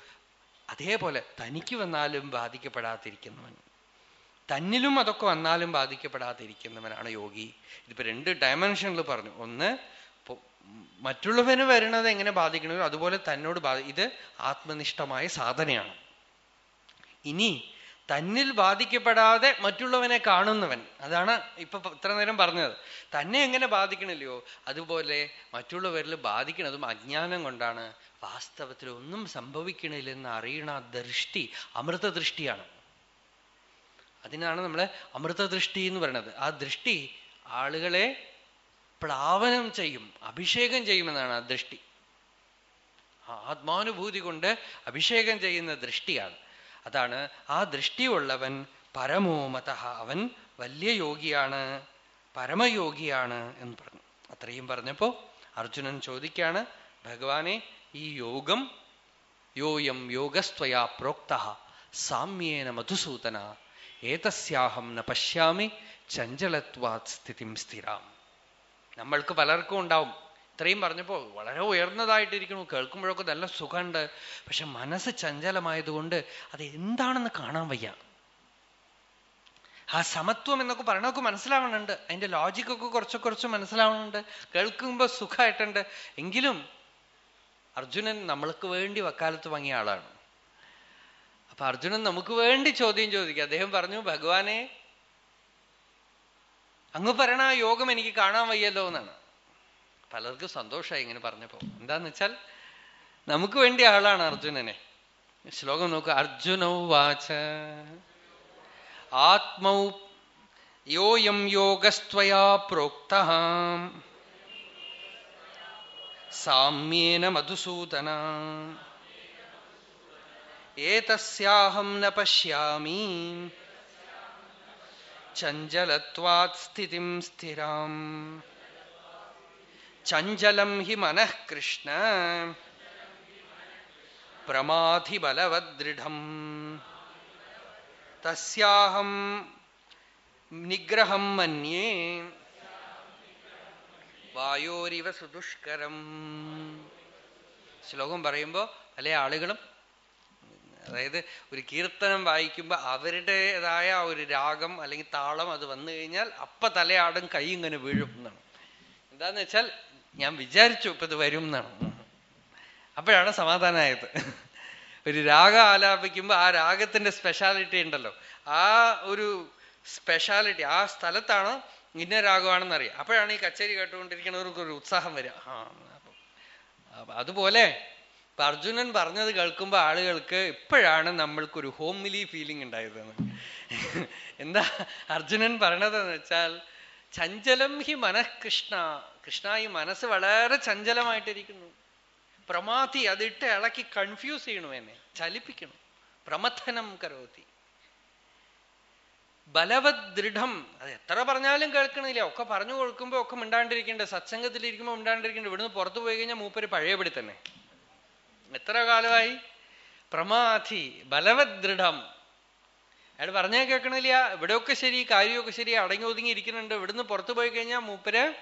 അതേപോലെ തനിക്ക് വന്നാലും ബാധിക്കപ്പെടാതിരിക്കുന്നവൻ. തന്നിലും അതൊക്കെ വന്നാലും ബാധിക്കപ്പെടാതിരിക്കുന്നവനാണ് യോഗി. ഇതിപ്പോ രണ്ട് ഡയമെൻഷനിൽ പറഞ്ഞു. ഒന്ന് മറ്റുള്ളവന് വരുന്നത് എങ്ങനെ ബാധിക്കണമോ അതുപോലെ തന്നോട് ബാധി ഇത് ആത്മനിഷ്ഠമായ സാധനയാണ്. ഇനി തന്നിൽ ബാധിക്കപ്പെടാതെ മറ്റുള്ളവനെ കാണുന്നവൻ. അതാണ് ഇപ്പൊ ഇത്ര നേരം പറഞ്ഞത്. തന്നെ എങ്ങനെ ബാധിക്കണില്ലയോ? അതുപോലെ മറ്റുള്ളവരിൽ ബാധിക്കണതും അജ്ഞാനം കൊണ്ടാണ്. വാസ്തവത്തിൽ ഒന്നും സംഭവിക്കണില്ലെന്ന് അറിയണ ദൃഷ്ടി അമൃത ദൃഷ്ടിയാണ് അതിനാണ് നമ്മൾ അമൃത ദൃഷ്ടി എന്ന് പറയുന്നത് ആ ദൃഷ്ടി ആളുകളെ പ്ലാവനം ചെയ്യും അഭിഷേകം ചെയ്യുമെന്നാണ് ആ ദൃഷ്ടി. ആത്മാനുഭൂതി കൊണ്ട് അഭിഷേകം ചെയ്യുന്ന ദൃഷ്ടിയാണ്. അതാണ് ആ ദൃഷ്ടിയുള്ളവൻ പരമോമത. അവൻ വലിയ യോഗിയാണ് പരമയോഗിയാണ് എന്ന് പറഞ്ഞു. അത്രയും പറഞ്ഞപ്പോ അർജുനൻ ചോദിക്കാണ് ഭഗവാനെ ഈ യോഗം യോയം യോഗസ്ത്വയാ പ്രോക്ത സാമ്യേന മധുസൂതന ഏതസ്യാഹം ന പശ്യാമി ചഞ്ചലത്വാത് സ്ഥിതിം സ്ഥിരാം. നമ്മൾക്ക് പലർക്കും ഉണ്ടാവും ഇത്രയും പറഞ്ഞപ്പോ വളരെ ഉയർന്നതായിട്ടിരിക്കുന്നു. കേൾക്കുമ്പോഴൊക്കെ നല്ല സുഖമുണ്ട്. പക്ഷെ മനസ്സ് ചഞ്ചലമായതുകൊണ്ട് അത് എന്താണെന്ന് കാണാൻ വയ്യ. ആ സമത്വം എന്നൊക്കെ പറയണൊക്കെ മനസ്സിലാവണുണ്ട്. അതിന്റെ ലോജിക്കൊക്കെ കുറച്ച് കുറച്ച് മനസ്സിലാവണുണ്ട്. കേൾക്കുമ്പോ സുഖമായിട്ടുണ്ട്. എങ്കിലും അർജുനൻ നമ്മൾക്ക് വേണ്ടി വക്കാലത്ത് വാങ്ങിയ ആളാണ്. അപ്പൊ അർജുനൻ നമുക്ക് വേണ്ടി ചോദ്യം ചോദിക്കുക. അദ്ദേഹം പറഞ്ഞു ഭഗവാനെ അങ്ങ് പറയണ യോഗം എനിക്ക് കാണാൻ വയ്യല്ലോ എന്നാണ്. പലർക്കും സന്തോഷമായി ഇങ്ങനെ പറഞ്ഞപ്പോ. എന്താന്ന് വെച്ചാൽ നമുക്ക് വേണ്ടി ആളാണ് അർജുനനെ. ശ്ലോകം നോക്കുക അർജുനൗ ആത്മൗ യോയം യോഗസ്ത്വയാ പ്രോക്ത സാമ്യേന മധുസൂദന ഏതസ്യാഹം ന പശ്യാമി ചഞ്ചലത്വാത് സ്ഥിതിം സ്ഥിരാം. ചഞ്ചലം ഹി മനഃ കൃഷ്ണ. പ്രമാധി ബലവദൃഢം തസ്യാഹം നിഗ്രഹം മന്യേ. വായോരിവ സുദുഷ്കരം. ശ്ലോകം പറയുമ്പോൾ പല ആളുകളും അതായത് ഒരു കീർത്തനം വായിക്കുമ്പോൾ അവരുടേതായ ഒരു രാഗം അല്ലെങ്കിൽ താളം അത് വന്നു കഴിഞ്ഞാൽ അപ്പ തലയാടും കൈ ഇങ്ങനെ വീഴും എന്നാണ്. എന്താന്ന് വെച്ചാൽ ഞാൻ വിചാരിച്ചു ഇപ്പൊ ഇത് വരും എന്നാണ്. അപ്പോഴാണ് സമാധാനമായത് ഒരു രാഗം ആലാപിക്കുമ്പോൾ ആ രാഗത്തിന്റെ സ്പെഷ്യാലിറ്റി ഉണ്ടല്ലോ. ആ ഒരു സ്പെഷ്യാലിറ്റി ആ സ്ഥലത്താണ് ഇന്ന രാഗമാണെന്ന് അറിയാം അപ്പോഴാണ് ഈ കച്ചേരി കേട്ടുകൊണ്ടിരിക്കുന്നവർക്ക് ഒരു ഉത്സാഹം വരിക. അതുപോലെ അർജുനൻ പറഞ്ഞത് കേൾക്കുമ്പോൾ ആളുകൾക്ക് ഇപ്പോഴാണ് നമ്മൾക്കൊരു ഹോംലി ഫീലിംഗ് ഉണ്ടായതെന്ന്. എന്താ അർജുനൻ പറഞ്ഞതെന്ന് വെച്ചാൽ ചഞ്ചലം ഹി മനഃകൃഷ്ണ കൃഷ്ണ. ഈ മനസ്സ് വളരെ ചഞ്ചലമായിട്ടിരിക്കുന്നു. പ്രമാതി അതിട്ട് ഇളക്കി കൺഫ്യൂസ് ചെയ്യണു എന്നെ. ചലിപ്പിക്കണം. പ്രമഥനം കരോതി. ബലവത് ദൃഢം അത് എത്ര പറഞ്ഞാലും കേൾക്കണില്ല. ഒക്കെ പറഞ്ഞു കൊടുക്കുമ്പോ ഒക്കെ മിണ്ടാണ്ടിരിക്കണ്ടേ. സത്സംഗത്തിലിരിക്കുമ്പോ മിണ്ടാണ്ടിരിക്കണ്ടേ. ഇവിടുന്ന് പുറത്തു പോയി കഴിഞ്ഞാൽ മൂപ്പര് പഴയപടി തന്നെ. എത്ര കാലമായി? പ്രമാധി ബലവത് ദൃഢം അയാൾ പറഞ്ഞാൽ കേൾക്കണില്ല. ഇവിടെയൊക്കെ ശരി കാര്യമൊക്കെ ശരി അടങ്ങി ഒതുങ്ങി ഇരിക്കുന്നുണ്ട്. ഇവിടുന്ന് പുറത്തു പോയി കഴിഞ്ഞാൽ മൂപ്പര്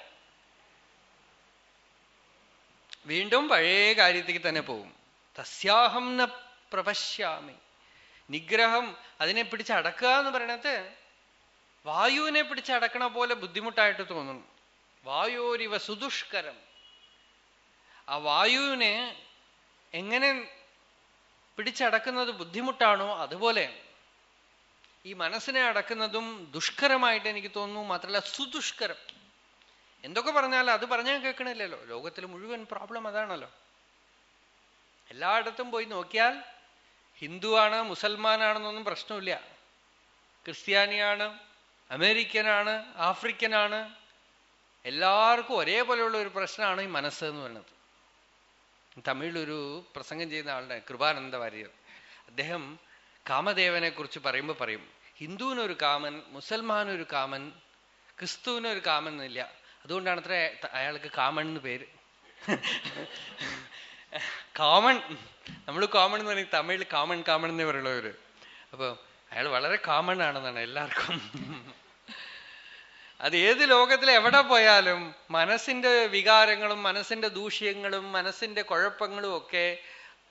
വീണ്ടും പഴയ കാര്യത്തേക്ക് തന്നെ പോകും. തസ്യാഹം ന പ്രവശ്യാമി നിഗ്രഹം അതിനെ പിടിച്ചടക്കുക എന്ന് പറയണത് വായുവിനെ പിടിച്ചടക്കണ പോലെ ബുദ്ധിമുട്ടായിട്ട് തോന്നുന്നു വായുരിവ സുദുഷ്കരം. ആ വായുവിനെ എങ്ങനെ പിടിച്ചടക്കുന്നത് ബുദ്ധിമുട്ടാണോ അതുപോലെ ഈ മനസ്സിനെ അടക്കുന്നതും ദുഷ്കരമായിട്ട് എനിക്ക് തോന്നുന്നു മാത്രമല്ല സുദുഷ്കരം. എന്തൊക്കെ പറഞ്ഞാലും അത് പറഞ്ഞാൽ കേൾക്കണില്ലല്ലോ. ലോകത്തിൽ മുഴുവൻ പ്രോബ്ലം അതാണല്ലോ. എല്ലായിടത്തും പോയി നോക്കിയാൽ ഹിന്ദുവാണ് മുസൽമാനാണെന്നൊന്നും പ്രശ്നമില്ല. ക്രിസ്ത്യാനിയാണ് അമേരിക്കനാണ് ആഫ്രിക്കനാണ്. എല്ലാവർക്കും ഒരേപോലെയുള്ള ഒരു പ്രശ്നമാണ് ഈ മനസ്സ് എന്ന് പറയുന്നത്. തമിഴിലൊരു പ്രസംഗം ചെയ്യുന്ന ആളുടെ കൃപാനന്ദ വാര്യർ. അദ്ദേഹം കാമദേവനെ കുറിച്ച് പറയുമ്പോൾ പറയും ഹിന്ദുവിനൊരു കാമൻ മുസൽമാനൊരു കാമൻ ക്രിസ്തുവിനൊരു കാമൻ എന്നില്ല അതുകൊണ്ടാണ് അത്ര അയാൾക്ക് കാമൺ എന്ന് പേര്. കോമൺ. നമ്മൾ കോമൺ എന്ന് പറയും തമിഴിൽ കാമൺ കാമൺ എന്നേ പറയുള്ളവര്. അപ്പൊ അയാൾ വളരെ കോമൺ ആണെന്നാണ് എല്ലാവർക്കും. അത് ഏത് ലോകത്തിൽ എവിടെ പോയാലും മനസ്സിന്റെ വികാരങ്ങളും മനസ്സിന്റെ ദൂഷ്യങ്ങളും മനസ്സിന്റെ കുഴപ്പങ്ങളും ഒക്കെ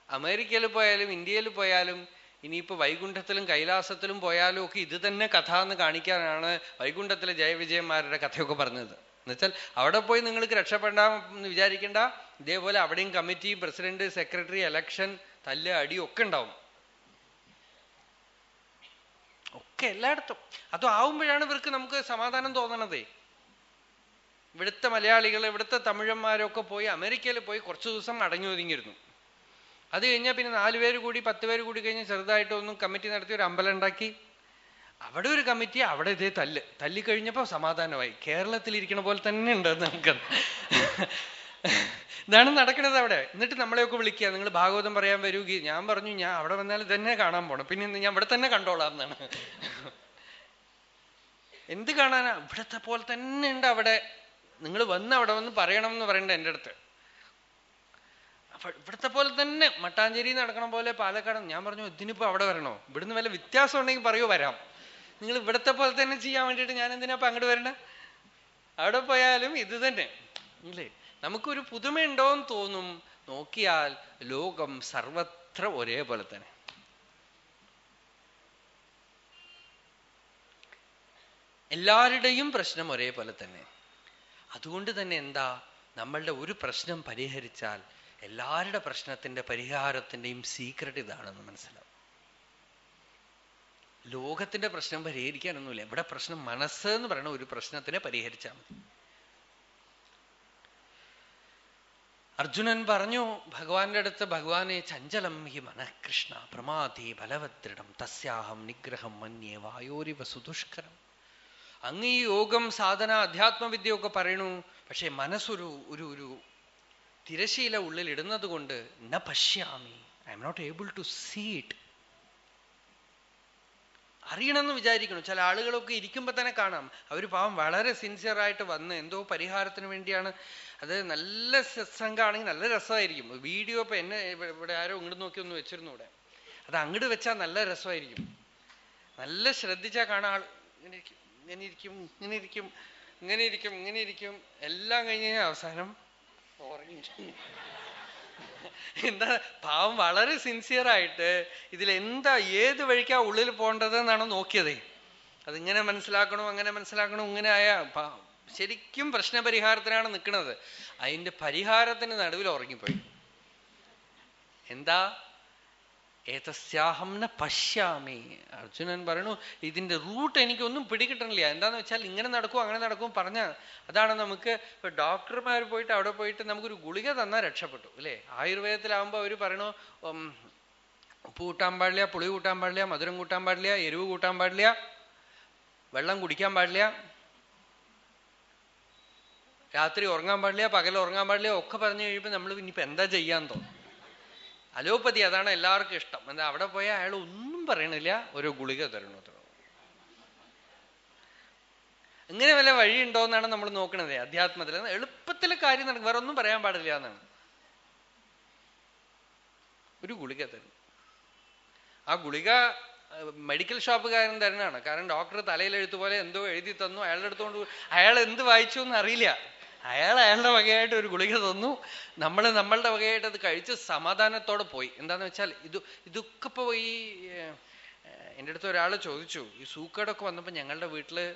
അമേരിക്കയിൽ പോയാലും ഇന്ത്യയിൽ പോയാലും ഇനിയിപ്പോ വൈകുണ്ഠത്തിലും കൈലാസത്തിലും പോയാലും ഒക്കെ ഇത് തന്നെ കഥ എന്ന് കാണിക്കാനാണ് വൈകുണ്ഠത്തിലെ ജയവിജയന്മാരുടെ കഥയൊക്കെ പറഞ്ഞത്. എന്നുവെച്ചാൽ അവിടെ പോയി നിങ്ങൾക്ക് രക്ഷപ്പെടാം എന്ന് വിചാരിക്കേണ്ട. ഇതേപോലെ അവിടെയും കമ്മിറ്റി പ്രസിഡന്റ് സെക്രട്ടറി എലക്ഷൻ തല്ല് അടി ഒക്കെ ഉണ്ടാവും. ഒക്കെ എല്ലായിടത്തും. അതും ആവുമ്പോഴാണ് ഇവർക്ക് നമുക്ക് സമാധാനം തോന്നണതേ. ഇവിടുത്തെ മലയാളികൾ ഇവിടുത്തെ തമിഴന്മാരൊക്കെ പോയി അമേരിക്കയിൽ പോയി കുറച്ചു ദിവസം അടഞ്ഞു ഒതുങ്ങിയിരുന്നു അത് കഴിഞ്ഞാൽ പിന്നെ നാല് പേര് കൂടി പത്ത് പേര് കൂടി കഴിഞ്ഞ് ചെറുതായിട്ട് ഒന്നും കമ്മിറ്റി നടത്തി ഒരു അമ്പലം ഉണ്ടാക്കി. അവിടെ ഒരു കമ്മിറ്റി അവിടെ ഇതേ തല്ല്. തല്ലിക്കഴിഞ്ഞപ്പോൾ സമാധാനമായി. കേരളത്തിൽ ഇരിക്കണ പോലെ തന്നെ ഉണ്ട് നമുക്ക് ഇതാണ് നടക്കണത് അവിടെ. എന്നിട്ട് നമ്മളെയൊക്കെ വിളിക്കുക. നിങ്ങൾ ഭാഗവതം പറയാൻ വരുക ഞാൻ പറഞ്ഞു ഞാൻ അവിടെ വന്നാൽ തന്നെ കാണാൻ പോണം. പിന്നെ ഞാൻ ഇവിടെ തന്നെ കണ്ടോളാം എന്നാണ് എന്ത് കാണാനാ? ഇവിടത്തെ പോലെ തന്നെ ഉണ്ട് അവിടെ. നിങ്ങൾ വന്ന് അവിടെ വന്ന് പറയണം എന്ന് പറയണ്ട എന്റെ അടുത്ത്. അപ്പൊ ഇവിടുത്തെ പോലെ തന്നെ മട്ടാഞ്ചേരി നടക്കണ പോലെ പാലക്കാട് ഞാൻ പറഞ്ഞു ഇതിനിപ്പോ അവിടെ വരണോ? ഇവിടുന്ന് വല്ല വ്യത്യാസം ഉണ്ടെങ്കിൽ പറയൂ വരാം. നിങ്ങൾ ഇവിടത്തെ പോലെ തന്നെ ചെയ്യാൻ വേണ്ടിട്ട് ഞാൻ എന്തിനാ അങ്ങോട്ട് വരണ്ട? അവിടെ പോയാലും ഇത് തന്നെ. ഇല്ലേ? നമുക്കൊരു പുതുമയുണ്ടോന്ന് തോന്നും. നോക്കിയാൽ ലോകം സർവത്ര ഒരേപോലെ തന്നെ. എല്ലാവരുടെയും പ്രശ്നം ഒരേപോലെ തന്നെ. അതുകൊണ്ട് തന്നെ എന്താ? നമ്മളുടെ ഒരു പ്രശ്നം പരിഹരിച്ചാൽ എല്ലാവരുടെ പ്രശ്നത്തിന്റെ പരിഹാരത്തിന്റെയും സീക്രട്ട് ഇതാണെന്ന് മനസ്സിലാവും. ലോകത്തിന്റെ പ്രശ്നം പരിഹരിക്കാനൊന്നുമില്ല. ഇവിടെ പ്രശ്നം മനസ്സ് എന്ന് പറയുന്ന ഒരു പ്രശ്നത്തിനെ പരിഹരിച്ചാൽ മതി. അർജുനൻ പറഞ്ഞു ഭഗവാന്റെ അടുത്ത് ഭഗവാനെ ചഞ്ചലം ഹി മനഃകൃഷ്ണ പ്രമാതി ബലവദൃഢം തസ്യാഹം നിഗ്രഹം മന്യേ വായോരിവ സുദുഷ്കരം. അങ്ങ് ഈ യോഗം സാധന അധ്യാത്മവിദ്യയൊക്കെ പറയണു. പക്ഷെ മനസ്സൊരു ഒരു ഒരു തിരശീല ഉള്ളിൽ ഇടുന്നത് കൊണ്ട് ന പശ്യാമി I am not able to see it അറിയണമെന്ന് വിചാരിക്കണം ചില ആളുകളൊക്കെ ഇരിക്കുമ്പോൾ തന്നെ കാണാം. അവർ പാവം വളരെ സിൻസിയർ ആയിട്ട് വന്ന് എന്തോ പരിഹാരത്തിന് വേണ്ടിയാണ്. അത് നല്ല സത്സംഗമാണെങ്കിൽ നല്ല രസമായിരിക്കും. വീഡിയോ ഇപ്പൊ എന്നെ ഇവിടെ ആരോ ഇങ്ങോട്ട് നോക്കി ഒന്ന് വെച്ചിരുന്നു ഇവിടെ. അത് അങ്ങോട്ട് വെച്ചാൽ നല്ല രസമായിരിക്കും. നല്ല ശ്രദ്ധിച്ചാൽ കാണാൻ ആൾ ഇങ്ങനെ ഇരിക്കും ഇങ്ങനെ ഇരിക്കും ഇങ്ങനെ ഇരിക്കും ഇങ്ങനെ ഇരിക്കും. എല്ലാം കഴിഞ്ഞ് അവസാനം എന്താ പാവം വളരെ സിൻസിയർ ആയിട്ട് ഇതിൽ എന്താ ഏത് വഴിക്കാ ഉള്ളിൽ പോകേണ്ടത് എന്നാണ് നോക്കിയതേ. അതിങ്ങനെ മനസ്സിലാക്കണോ അങ്ങനെ മനസ്സിലാക്കണോ ഇങ്ങനെ ആയ ശരിക്കും പ്രശ്നപരിഹാരത്തിനാണ് നിൽക്കുന്നത്. അതിന്റെ പരിഹാരത്തിന് നടുവിൽ ഉറങ്ങിപ്പോയി. എന്താ? ഏതസ്യാഹം ന പശ്യാമി. അർജുനൻ പറയണു ഇതിന്റെ റൂട്ട് എനിക്കൊന്നും പിടികിട്ടണില്ല. എന്താന്ന് വെച്ചാൽ ഇങ്ങനെ നടക്കും അങ്ങനെ നടക്കും പറഞ്ഞ അതാണ് നമുക്ക് ഇപ്പൊ ഡോക്ടർമാർ പോയിട്ട് അവിടെ പോയിട്ട് നമുക്കൊരു ഗുളിക തന്നാൽ രക്ഷപ്പെട്ടു. അല്ലേ? ആയുർവേദത്തിലാവുമ്പോ അവർ പറയണു ഉപ്പ് കൂട്ടാൻ പാടില്ല പുളി കൂട്ടാൻ പാടില്ല മധുരം കൂട്ടാൻ പാടില്ല എരിവ് കൂട്ടാൻ പാടില്ല വെള്ളം കുടിക്കാൻ പാടില്ല രാത്രി ഉറങ്ങാൻ പാടില്ല പകൽ ഉറങ്ങാൻ പാടില്ല ഒക്കെ പറഞ്ഞു കഴിയുമ്പോൾ നമ്മൾ ഇനിയിപ്പോ എന്താ ചെയ്യാൻ തോന്നും. അലോപ്പതി അതാണ് എല്ലാവർക്കും ഇഷ്ടം. എന്താ അവിടെ പോയാൽ അയാൾ ഒന്നും പറയണില്ല ഒരു ഗുളിക തരണു ഇങ്ങനെ വല്ല വഴിയുണ്ടോ എന്നാണ് നമ്മൾ നോക്കണത്. അധ്യാത്മത്തിൽ എളുപ്പത്തിൽ കാര്യം നടക്കും. വേറെ ഒന്നും പറയാൻ പാടില്ല എന്നാണ്. ഒരു ഗുളിക തരും. ആ ഗുളിക മെഡിക്കൽ ഷോപ്പുകാരൻ തരുന്നതാണ്. കാരണം ഡോക്ടർ തലയിൽ എഴുത്തുപോലെ എന്തോ എഴുതി തന്നു. അയാളുടെ അടുത്തോണ്ട് അയാൾ എന്ത് വായിച്ചു എന്ന് അറിയില്ല. അയാൾ അയാളുടെ വകയായിട്ട് ഒരു ഗുളിക തന്നു. നമ്മൾ നമ്മളുടെ വകയായിട്ട് അത് കഴിച്ച് സമാധാനത്തോടെ പോയി. എന്താന്ന് വെച്ചാൽ ഇത് ഇതൊക്കെ ഈ എന്റെ അടുത്ത് ഒരാൾ ചോദിച്ചു. ഈ സൂക്കേടൊക്കെ വന്നപ്പോൾ ഞങ്ങളുടെ വീട്ടിൽ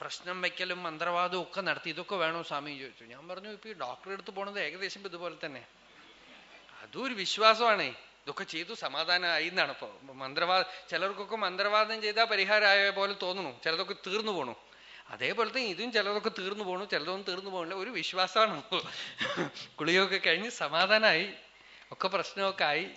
പ്രശ്നം വയ്ക്കലും മന്ത്രവാദവും ഒക്കെ നടത്തി. ഇതൊക്കെ വേണോ സ്വാമി ചോദിച്ചു. ഞാൻ പറഞ്ഞു ഇപ്പൊ ഈ ഡോക്ടറെ അടുത്ത് പോണത് ഏകദേശം ഇതുപോലെ തന്നെ. അതും ഒരു വിശ്വാസമാണ്. ഇതൊക്കെ ചെയ്തു സമാധാനമായി എന്നാണ് ഇപ്പൊ. മന്ത്രവാദം ചിലർക്കൊക്കെ മന്ത്രവാദം ചെയ്താൽ പരിഹാരമായ പോലെ തോന്നുന്നു. ചിലതൊക്കെ തീർന്നു പോണു. അതേപോലത്തെ ഇതും ചിലതൊക്കെ തീർന്നു പോകണം ചിലതൊന്നും തീർന്നു പോകണില്ല ഒരു വിശ്വാസമാണ് കുളിയൊക്കെ കഴിഞ്ഞ് സമാധാനമായി ഒക്കെ പ്രശ്നമൊക്കെ ആയി.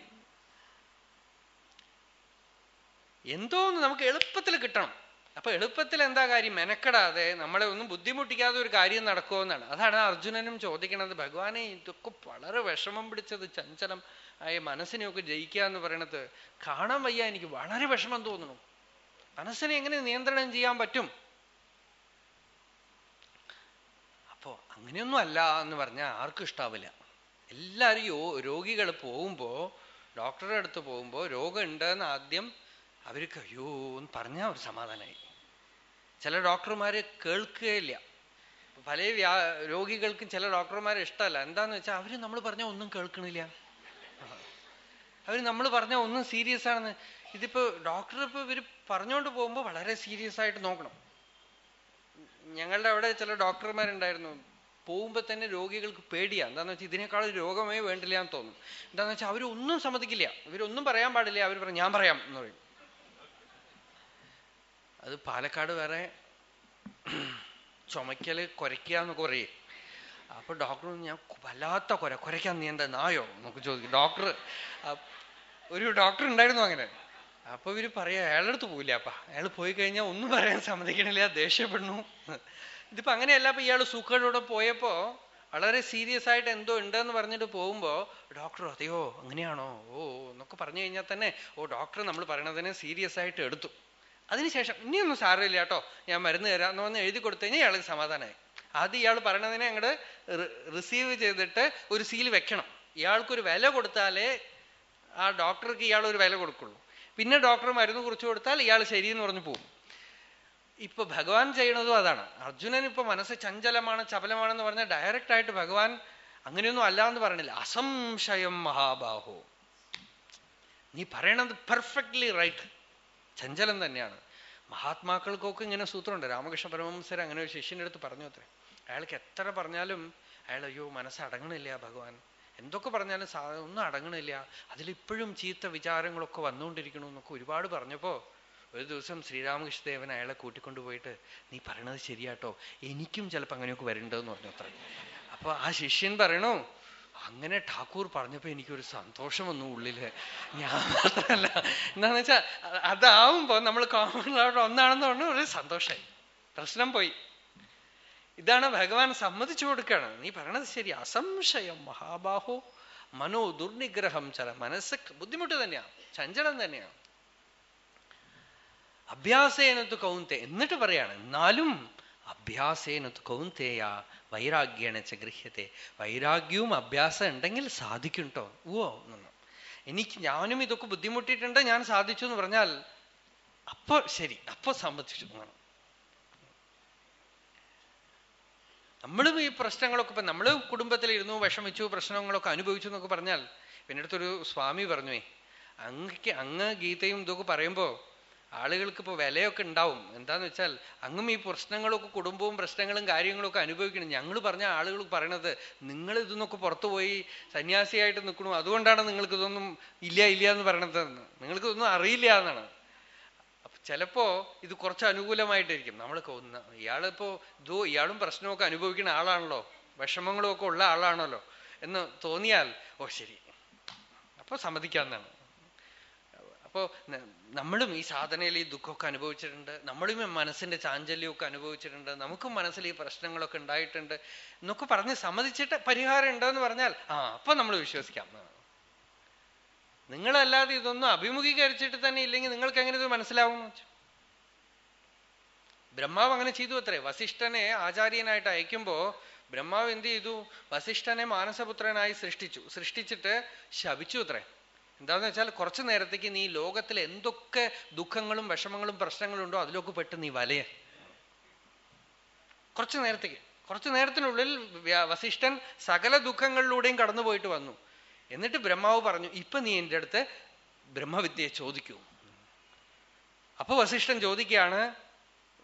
എന്തോ ഒന്ന് നമുക്ക് എളുപ്പത്തിൽ കിട്ടണം. അപ്പൊ എളുപ്പത്തിൽ എന്താ കാര്യം? മെനക്കെടാതെ നമ്മളെ ഒന്നും ബുദ്ധിമുട്ടിക്കാതെ ഒരു കാര്യം നടക്കുമെന്നാണ് അതാണ് അർജുനനും ചോദിക്കണത്. ഭഗവാനെ ഇതൊക്കെ വളരെ വിഷമം പിടിച്ചത് ചഞ്ചലം ആയ മനസ്സിനെയൊക്കെ ജയിക്കുക എന്ന് പറയണത് കാണാൻ വയ്യ എനിക്ക്. വളരെ വിഷമം തോന്നുന്നു. മനസ്സിനെ എങ്ങനെ നിയന്ത്രണം ചെയ്യാൻ പറ്റും അപ്പോ അങ്ങനെയൊന്നും അല്ല എന്ന് പറഞ്ഞാൽ ആർക്കും ഇഷ്ടാവില്ല. എല്ലാവരും യോ രോഗികൾ പോകുമ്പോൾ ഡോക്ടറുടെ അടുത്ത് പോകുമ്പോൾ രോഗം ഉണ്ടെന്ന് ആദ്യം അവർക്ക് അയ്യോ എന്ന് പറഞ്ഞാൽ ഒരു സമാധാനമായി ചില ഡോക്ടർമാരെ കേൾക്കുകയില്ല പല വ്യാ രോഗികൾക്കും ചില ഡോക്ടർമാരെ ഇഷ്ടമല്ല. എന്താന്ന് വെച്ചാൽ അവർ നമ്മൾ പറഞ്ഞാൽ ഒന്നും കേൾക്കണില്ല. അവർ നമ്മൾ പറഞ്ഞാൽ ഒന്നും സീരിയസ് ആണെന്ന്. ഇതിപ്പോ ഡോക്ടർ ഇപ്പോൾ ഇവർ പറഞ്ഞുകൊണ്ട് പോകുമ്പോൾ വളരെ സീരിയസ് ആയിട്ട് നോക്കണം. ഞങ്ങളുടെ അവിടെ ചില ഡോക്ടർമാരുണ്ടായിരുന്നു. പോകുമ്പോ തന്നെ രോഗികൾക്ക് പേടിയാണ് എന്താണെന്ന് വെച്ചാൽ ഇതിനേക്കാൾ രോഗമേ വേണ്ടില്ല എന്ന് തോന്നും. എന്താണെന്ന് വെച്ചാൽ അവരൊന്നും സമ്മതിക്കില്ല. ഇവരൊന്നും പറയാൻ പാടില്ല. അവർ പറയും ഞാൻ പറയാം എന്ന് പറയും. അത് പാലക്കാട് വരെ ചുമക്കൽ കുരയ്ക്കുക എന്നൊക്കെ പറയും. അപ്പൊ ഡോക്ടർ ഞാൻ വല്ലാത്ത കുര കുരയ്ക്കാൻ നീ എന്താ നായോ? നമുക്ക് ചോദിക്കും. ഡോക്ടർ ഒരു ഡോക്ടർ ഉണ്ടായിരുന്നു അങ്ങനെ. അപ്പൊ ഇവർ പറയാ അയാളടുത്ത് പോയില്ല അപ്പ. അയാൾ പോയി കഴിഞ്ഞാൽ ഒന്നും പറയാൻ സമ്മതിക്കണില്ല ദേഷ്യപ്പെടുന്നു. ഇതിപ്പോ അങ്ങനെയല്ല അപ്പൊ ഇയാൾ സൂക്കളിലൂടെ പോയപ്പോ വളരെ സീരിയസ് ആയിട്ട് എന്തോ ഉണ്ടെന്ന് പറഞ്ഞിട്ട് പോകുമ്പോ ഡോക്ടർ അതെയോ അങ്ങനെയാണോ? ഓ എന്നൊക്കെ പറഞ്ഞു കഴിഞ്ഞാൽ തന്നെ ഓ ഡോക്ടർ നമ്മൾ പറയണതിനെ സീരിയസ് ആയിട്ട് എടുത്തു. അതിനുശേഷം ഇനിയൊന്നും സാരമില്ല കേട്ടോ ഞാൻ മരുന്ന് തരാം എന്ന് പറഞ്ഞ് എഴുതി കൊടുത്തു കഴിഞ്ഞാൽ ഇയാൾക്ക് സമാധാനമായി ആദ്യം ഇയാൾ പറയണതിനെ അങ്ങോട്ട് റിസീവ് ചെയ്തിട്ട് ഒരു സീൽ വെക്കണം. ഇയാൾക്കൊരു വില കൊടുത്താലേ ആ ഡോക്ടർക്ക് ഇയാൾ ഒരു വില കൊടുക്കുള്ളൂ. പിന്നെ ഡോക്ടർ മരുന്ന് കുറിച്ച് കൊടുത്താൽ ഇയാൾ ശരിയെന്ന് പറഞ്ഞു പോകും. ഇപ്പൊ ഭഗവാൻ ചെയ്യണതും അതാണ്. അർജുനൻ ഇപ്പൊ മനസ്സ് ചഞ്ചലമാണ് ചപലമാണെന്ന് പറഞ്ഞാൽ ഡയറക്റ്റ് ആയിട്ട് ഭഗവാൻ അങ്ങനെയൊന്നും അല്ല എന്ന് പറഞ്ഞില്ല. അസംശയം മഹാബാഹോ. നീ പറയണത് പെർഫെക്റ്റ്ലി റൈറ്റ് ചഞ്ചലം തന്നെയാണ്. മഹാത്മാക്കൾക്കൊക്കെ ഇങ്ങനെ സൂത്രമുണ്ട്. രാമകൃഷ്ണ പരമംസർ അങ്ങനെ ഒരു ശിഷ്യന്റെ അടുത്ത് പറഞ്ഞു അത്രേ. അയാൾക്ക് എത്ര പറഞ്ഞാലും അയാൾ അയ്യോ മനസ്സ് അടങ്ങണില്ല ഭഗവാൻ. എന്തൊക്കെ പറഞ്ഞാലും ഒന്നും അടങ്ങണില്ല. അതിലിപ്പോഴും ചീത്ത വിചാരങ്ങളൊക്കെ വന്നുകൊണ്ടിരിക്കണമെന്നൊക്കെ ഒരുപാട് പറഞ്ഞപ്പോ ഒരു ദിവസം ശ്രീരാമകൃഷ്ണദേവൻ അയാളെ കൂട്ടിക്കൊണ്ടുപോയിട്ട് നീ പറയണത് ശരിയാട്ടോ. എനിക്കും ചിലപ്പോൾ അങ്ങനെയൊക്കെ വരണ്ടെന്ന് പറഞ്ഞു അത്ര. അപ്പൊ ആ ശിഷ്യൻ പറയണു അങ്ങനെ ഠാക്കൂർ പറഞ്ഞപ്പോ എനിക്കൊരു സന്തോഷം വന്നു ഉള്ളിൽ. ഞാൻ മാത്രമല്ല എന്താന്ന് വെച്ചാ അതാവുമ്പോ നമ്മൾ കോമൺ ആയിട്ട് ഒന്നാണെന്ന് പറഞ്ഞു ഒരു സന്തോഷമായി പ്രശ്നം പോയി. ഇതാണ് ഭഗവാൻ സമ്മതിച്ചു കൊടുക്കുകയാണ് നീ പറയണത് ശരി. അസംശയം. മഹാബാഹോ. മനോ ദുർനിഗ്രഹം. ചില മനസ്സ് ബുദ്ധിമുട്ട് തന്നെയാണ് ചഞ്ചലം തന്നെയാണ് അഭ്യാസേനത്ത് കൗന്തേ. എന്നിട്ട് പറയാണ് എന്നാലും അഭ്യാസേനത്ത് കൗന്തേയ വൈരാഗ്യേണ ച ഗൃഹ്യത്തെ. വൈരാഗ്യവും അഭ്യാസം ഉണ്ടെങ്കിൽ സാധിക്കും കേട്ടോ ഓ എനിക്ക് ഞാനും ഇതൊക്കെ ബുദ്ധിമുട്ടിയിട്ടുണ്ട് ഞാൻ സാധിച്ചു എന്ന് പറഞ്ഞാൽ അപ്പൊ ശരി അപ്പൊ സമ്മതിച്ചു നമ്മളും ഈ പ്രശ്നങ്ങളൊക്കെ ഇപ്പൊ നമ്മൾ കുടുംബത്തിൽ ഇരുന്നു വിഷമിച്ചു പ്രശ്നങ്ങളൊക്കെ അനുഭവിച്ചു എന്നൊക്കെ പറഞ്ഞാൽ പിന്നെ അടുത്തൊരു സ്വാമി പറഞ്ഞു അങ്ങക്ക് അങ്ങ് ഗീതയും ഇതൊക്കെ പറയുമ്പോ ആളുകൾക്ക് ഇപ്പൊ വിലയൊക്കെ ഉണ്ടാവും. എന്താന്ന് വെച്ചാൽ അങ്ങും ഈ പ്രശ്നങ്ങളൊക്കെ കുടുംബവും പ്രശ്നങ്ങളും കാര്യങ്ങളൊക്കെ അനുഭവിക്കണം. ഞങ്ങൾ പറഞ്ഞ ആളുകൾ പറയണത് നിങ്ങൾ ഇതൊന്നൊക്കെ പുറത്തു പോയി സന്യാസിയായിട്ട് നിൽക്കണു. അതുകൊണ്ടാണ് നിങ്ങൾക്ക് ഇതൊന്നും ഇല്ല ഇല്ല എന്ന് പറയണത്. നിങ്ങൾക്ക് ഇതൊന്നും അറിയില്ല എന്നാണ്. ചിലപ്പോ ഇത് കുറച്ച് അനുകൂലമായിട്ടിരിക്കും. നമ്മൾ ഒന്ന് ഇയാളിപ്പോ ഇതോ ഇയാളും പ്രശ്നമൊക്കെ അനുഭവിക്കുന്ന ആളാണല്ലോ. വിഷമങ്ങളും ഒക്കെ ഉള്ള ആളാണല്ലോ എന്ന് തോന്നിയാൽ ഓ ശരി. അപ്പൊ സമ്മതിക്കാന്നാണ് അപ്പോ നമ്മളും ഈ സാധനയിൽ ഈ ദുഃഖമൊക്കെ അനുഭവിച്ചിട്ടുണ്ട്. നമ്മളും ഈ മനസ്സിന്റെ ചാഞ്ചല്യമൊക്കെ അനുഭവിച്ചിട്ടുണ്ട്. നമുക്കും മനസ്സിൽ ഈ പ്രശ്നങ്ങളൊക്കെ ഉണ്ടായിട്ടുണ്ട്. എന്നൊക്കെ പറഞ്ഞ് സമ്മതിച്ചിട്ട് പരിഹാരം ഉണ്ടെന്ന് പറഞ്ഞാൽ ആ അപ്പൊ നമ്മൾ വിശ്വസിക്കാം. നിങ്ങളല്ലാതെ ഇതൊന്നും അഭിമുഖീകരിച്ചിട്ട് തന്നെ ഇല്ലെങ്കിൽ നിങ്ങൾക്ക് എങ്ങനെ ഇത് മനസ്സിലാവും? ബ്രഹ്മാവ് അങ്ങനെ ചെയ്തു അത്രേ. വസിഷ്ഠനെ ആചാര്യനായിട്ട് അയക്കുമ്പോ ബ്രഹ്മാവ് എന്ത് ചെയ്തു? വസിഷ്ഠനെ മാനസപുത്രനായി സൃഷ്ടിച്ചു. സൃഷ്ടിച്ചിട്ട് ശപിച്ചു അത്രേ. എന്താന്ന് വെച്ചാൽ കുറച്ചു നേരത്തേക്ക് നീ ലോകത്തിൽ എന്തൊക്കെ ദുഃഖങ്ങളും വിഷമങ്ങളും പ്രശ്നങ്ങളും ഉണ്ടോ അതിലൊക്കെ പെട്ട് നീ വലയ. കുറച്ചു നേരത്തേക്ക്. കുറച്ചു നേരത്തിനുള്ളിൽ വസിഷ്ഠൻ സകല ദുഃഖങ്ങളിലൂടെയും കടന്നുപോയിട്ട് വന്നു. എന്നിട്ട് ബ്രഹ്മാവ് പറഞ്ഞു ഇപ്പൊ നീ എന്റെ അടുത്ത് ബ്രഹ്മവിദ്യയെ ചോദിക്കൂ. അപ്പൊ വസിഷ്ഠൻ ചോദിക്കുകയാണ്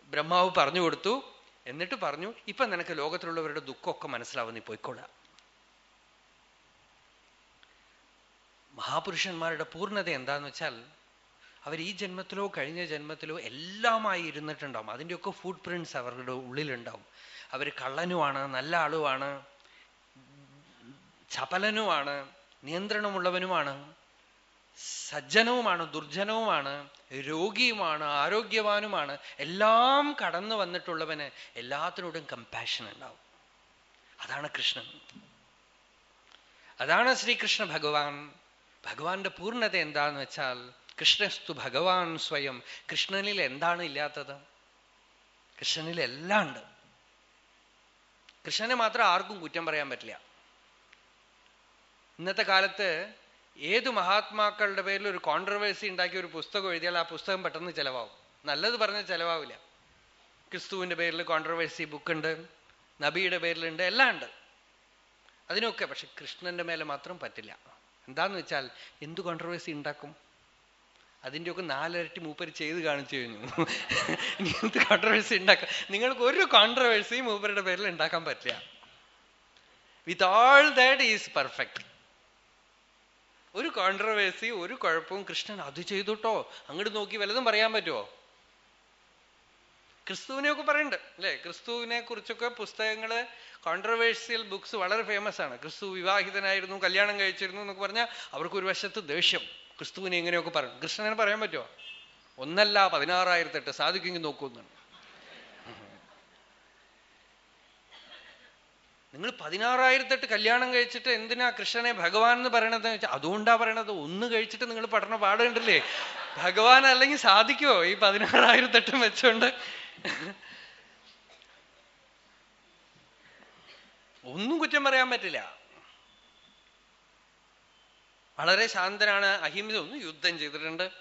ബ്രഹ്മാവ് പറഞ്ഞു കൊടുത്തു. എന്നിട്ട് പറഞ്ഞു ഇപ്പൊ നിനക്ക് ലോകത്തിലുള്ളവരുടെ ദുഃഖമൊക്കെ മനസ്സിലാവുന്ന പോയിക്കോളാം. മഹാപുരുഷന്മാരുടെ പൂർണത എന്താന്ന് വെച്ചാൽ അവർ ഈ ജന്മത്തിലോ കഴിഞ്ഞ ജന്മത്തിലോ എല്ലാമായി ഇരുന്നിട്ടുണ്ടാവും. അതിന്റെയൊക്കെ ഫുഡ് പ്രിന്റ്സ് അവരുടെ ഉള്ളിലുണ്ടാവും. അവർ കള്ളനുമാണ് നല്ല ആളുമാണ് ചപലനുമാണ് നിയന്ത്രണമുള്ളവനുമാണ് സജ്ജനവുമാണ് ദുർജനവുമാണ് രോഗിയുമാണ് ആരോഗ്യവാനുമാണ് എല്ലാം കടന്നു വന്നിട്ടുള്ളവന് എല്ലാത്തിനോടും കമ്പാഷൻ ഉണ്ടാവും. അതാണ് കൃഷ്ണൻ. അതാണ് ശ്രീകൃഷ്ണ ഭഗവാൻ. ഭഗവാന്റെ പൂർണത എന്താന്ന് വെച്ചാൽ കൃഷ്ണസ്തു ഭഗവാൻ സ്വയം. കൃഷ്ണനിൽ എന്താണ് ഇല്ലാത്തത്? കൃഷ്ണനിൽ എല്ലാം ഉണ്ട്. കൃഷ്ണനെ മാത്രം ആർക്കും കുറ്റം പറയാൻ പറ്റില്ല. ഇന്നത്തെ കാലത്ത് ഏത് മഹാത്മാക്കളുടെ പേരിൽ ഒരു കോൺട്രവേഴ്സി ഉണ്ടാക്കി ഒരു പുസ്തകം എഴുതിയാൽ ആ പുസ്തകം പെട്ടെന്ന് ചിലവാകും. നല്ലത് പറഞ്ഞ ചിലവാവില്ല. ക്രിസ്തുവിന്റെ പേരിൽ കോൺട്രവേഴ്സി ബുക്കുണ്ട് നബിയുടെ പേരിലുണ്ട് എല്ലാം ഉണ്ട്. അതിനൊക്കെ പക്ഷെ കൃഷ്ണന്റെ മേലെ മാത്രം പറ്റില്ല. എന്താന്ന് വെച്ചാൽ എന്ത് കോൺട്രവേഴ്സി ഉണ്ടാക്കും അതിന്റെയൊക്കെ നാലരട്ടി മൂപ്പര് ചെയ്ത് കാണിച്ചു കഴിഞ്ഞു. എന്ത് കോൺട്രവേഴ്സി ഉണ്ടാക്കാം നിങ്ങൾക്ക് ഒരു കോൺട്രവേഴ്സിയും മൂപ്പരുടെ പേരിൽ ഉണ്ടാക്കാൻ പറ്റില്ല. With all that is perfect ഒരു കോൺട്രവേഴ്സി ഒരു കുഴപ്പവും കൃഷ്ണൻ അത് ചെയ്തുട്ടോ? അങ്ങോട്ട് നോക്കി വല്ലതും പറയാൻ പറ്റുമോ ക്രിസ്തുവിനെയൊക്കെ പറയുന്നുണ്ട്. അല്ലെ? ക്രിസ്തുവിനെ കുറിച്ചൊക്കെ പുസ്തകങ്ങൾ കോൺട്രവേഴ്സ്യൽ ബുക്സ് വളരെ ഫേമസ് ആണ്. ക്രിസ്തു വിവാഹിതനായിരുന്നു കല്യാണം കഴിച്ചിരുന്നു എന്നൊക്കെ പറഞ്ഞാൽ അവർക്ക് ഒരു വശത്ത് ദേഷ്യം. ക്രിസ്തുവിനെ എങ്ങനെയൊക്കെ പറയും കൃഷ്ണനെ പറയാൻ പറ്റുമോ ഒന്നല്ല പതിനാറായിരത്തെട്ട് സാധിക്കുമെങ്കിൽ നോക്കുന്നുണ്ട് നിങ്ങൾ പതിനാറായിരത്തെട്ട് കല്യാണം കഴിച്ചിട്ട് എന്തിനാ കൃഷ്ണനെ ഭഗവാൻ എന്ന് പറയണത് വെച്ചാൽ അതുകൊണ്ടാ പറയണത്. ഒന്ന് കഴിച്ചിട്ട് നിങ്ങൾ പഠന പാടുണ്ടല്ലേ? ഭഗവാൻ അല്ലെങ്കിൽ സാധിക്കുമോ ഈ പതിനാറായിരത്തെട്ടും വെച്ചോണ്ട്? ഒന്നും കുറ്റം പറയാൻ പറ്റില്ല. വളരെ ശാന്തനാണ് അഹിംസ ഒന്നും യുദ്ധം ചെയ്തിട്ടുണ്ട്.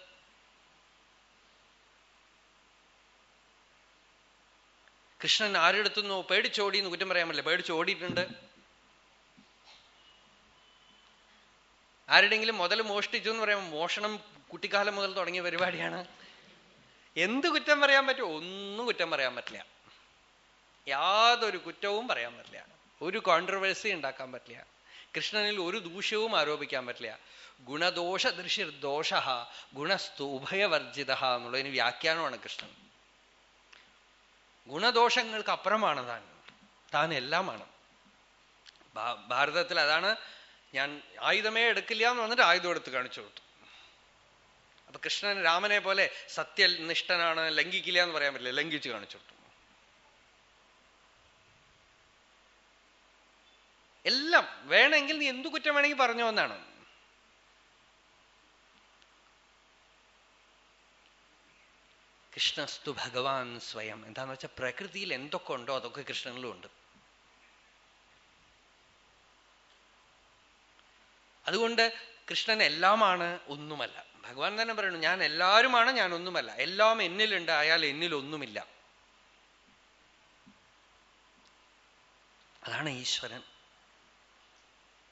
കൃഷ്ണൻ ആരെടുത്തുന്നോ? പേടിച്ചോടി എന്ന് കുറ്റം പറയാൻ പറ്റില്ല. പേടിച്ചോടിയിട്ടുണ്ട് ആരുടെങ്കിലും മുതൽ മോഷ്ടിച്ചു എന്ന് പറയാം മോഷണം കുട്ടിക്കാലം മുതൽ തുടങ്ങിയ പരിപാടിയാണ്. എന്ത് കുറ്റം പറയാൻ പറ്റും? ഒന്നും കുറ്റം പറയാൻ പറ്റില്ല. യാതൊരു കുറ്റവും പറയാൻ പറ്റില്ല. ഒരു കോൺട്രവേഴ്സി ഉണ്ടാക്കാൻ പറ്റില്ല. കൃഷ്ണനിൽ ഒരു ദൂഷ്യവും ആരോപിക്കാൻ പറ്റില്ല. ഗുണദോഷ ദൃശ്യദോഷ ഗുണസ്തു ഉഭയവർജിത എന്നുള്ളതിന് വ്യാഖ്യാനമാണ് കൃഷ്ണൻ. ഗുണദോഷങ്ങൾക്ക് അപ്പുറമാണ് താൻ താൻ എല്ലാമാണ് ഭാരതത്തിൽ അതാണ് ഞാൻ ആയുധമേ എടുക്കില്ല എന്ന് വന്നിട്ട് ആയുധം എടുത്ത് കാണിച്ചു കൊടുത്തു. അപ്പൊ കൃഷ്ണൻ രാമനെ പോലെ സത്യനിഷ്ഠനാണ് ലംഘിക്കില്ല എന്ന് പറയാൻ പറ്റില്ല. ലംഘിച്ച് കാണിച്ചു എല്ലാം വേണമെങ്കിൽ നീ എന്തു കുറ്റം വേണമെങ്കിൽ പറഞ്ഞു എന്നാണ്. കൃഷ്ണസ്തു ഭഗവാൻ സ്വയം. എന്താന്ന് വെച്ചാൽ പ്രകൃതിയിൽ എന്തൊക്കെ ഉണ്ടോ അതൊക്കെ കൃഷ്ണനിലും ഉണ്ട്. അതുകൊണ്ട് കൃഷ്ണൻ എല്ലാമാണ് ഒന്നുമല്ല. ഭഗവാൻ തന്നെ പറയുന്നു ഞാൻ എല്ലാവരുമാണ് ഞാൻ ഒന്നുമല്ല എല്ലാം എന്നിലുണ്ട് അയാൾ എന്നിലൊന്നുമില്ല. അതാണ് ഈശ്വരൻ.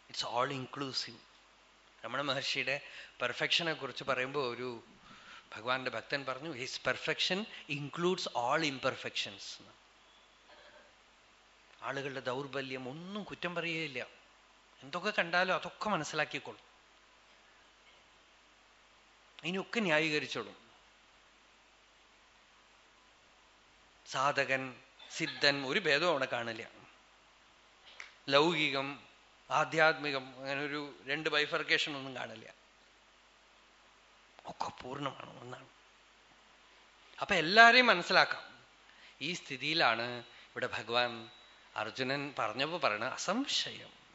ഇറ്റ്സ് ഓൾ ഇൻക്ലൂസീവ് രമണ മഹർഷിയുടെ പെർഫെക്ഷനെ കുറിച്ച് പറയുമ്പോൾ ഒരു ഭഗവാന്റെ ഭക്തൻ പറഞ്ഞു his perfection includes all imperfections ആളുകളുടെ ദൗർബല്യം ഒന്നും കുറ്റം പറയുകയില്ല. എന്തൊക്കെ കണ്ടാലും അതൊക്കെ മനസ്സിലാക്കിക്കോളും. അതിനൊക്കെ ന്യായീകരിച്ചോളും. സാധകൻ സിദ്ധൻ ഒരു ഭേദവും അവിടെ കാണില്ല. ലൗകികം ആധ്യാത്മികം അങ്ങനെ ഒരു രണ്ട് ബൈഫർക്കേഷൻ ഒന്നും കാണില്ല. ഒക്കെ പൂർണമാണ് ഒന്നാണ് അപ്പൊ എല്ലാരെയും മനസ്സിലാക്കാം. ഈ സ്ഥിതിയിലാണ് ഇവിടെ ഭഗവാൻ അർജുനൻ പറഞ്ഞപ്പോ പറയണ അസംശയം.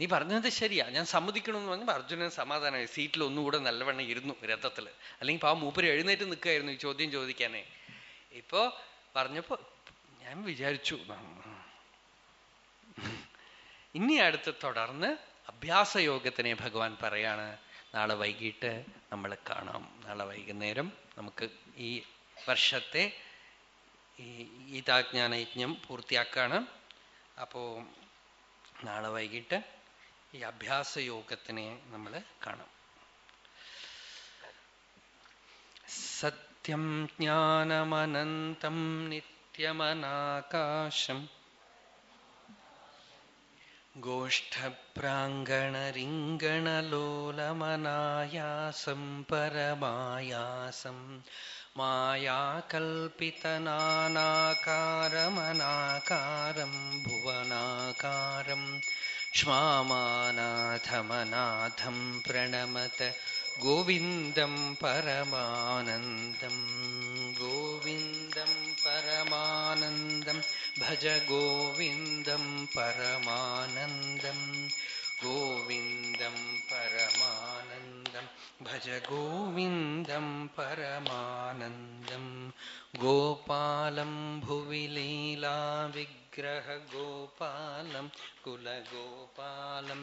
നീ പറഞ്ഞത് ശരിയാ. ഞാൻ സമ്മതിക്കണമെന്ന് പറഞ്ഞപ്പോൾ അർജുനൻ സമാധാനമായി സീറ്റിൽ ഒന്നുകൂടെ നല്ലവണ്ണം ഇരുന്നു രഥത്തിൽ അല്ലെങ്കിൽ ആ മൂപ്പര് എഴുന്നേറ്റ് നിൽക്കുകയായിരുന്നു ഈ ചോദ്യം ചോദിക്കാനേ. ഇപ്പോ പറഞ്ഞപ്പോ ഞാൻ വിചാരിച്ചു ഇനി അടുത്ത് തുടർന്ന് അഭ്യാസ അഭ്യാസയോഗത്തിനെ ഭഗവാൻ പറയാണ് നാളെ വൈകിട്ട് നമ്മൾ കാണാം. നാളെ വൈകുന്നേരം നമുക്ക് ഈ വർഷത്തെ ഈ ഗീതാജ്ഞാന യജ്ഞം പൂർത്തിയാക്കാണ്. അപ്പോ നാളെ വൈകിട്ട് ഈ അഭ്യാസയോഗത്തിനെ നമ്മൾ കാണാം സത്യം ജ്ഞാനമനന്തം നിത്യമനാകാശം गोष्ठप्राङ्गणरिङ्गणलोलमनायासं परमायासं मायाकल्पितनानाकारमनाकारं भुवनाकारं क्ष्मामानाथमनाथं प्रणमत गोविन्दं परमानन्दं गोविन्दं परमानन्दं भज गोविन्दं परमानन्दं गोविन्दं परमानन्दं भज गोविन्दं परमानन्दं गोपालं भुवि लीलाविग्रहगोपालं कुलगोपालं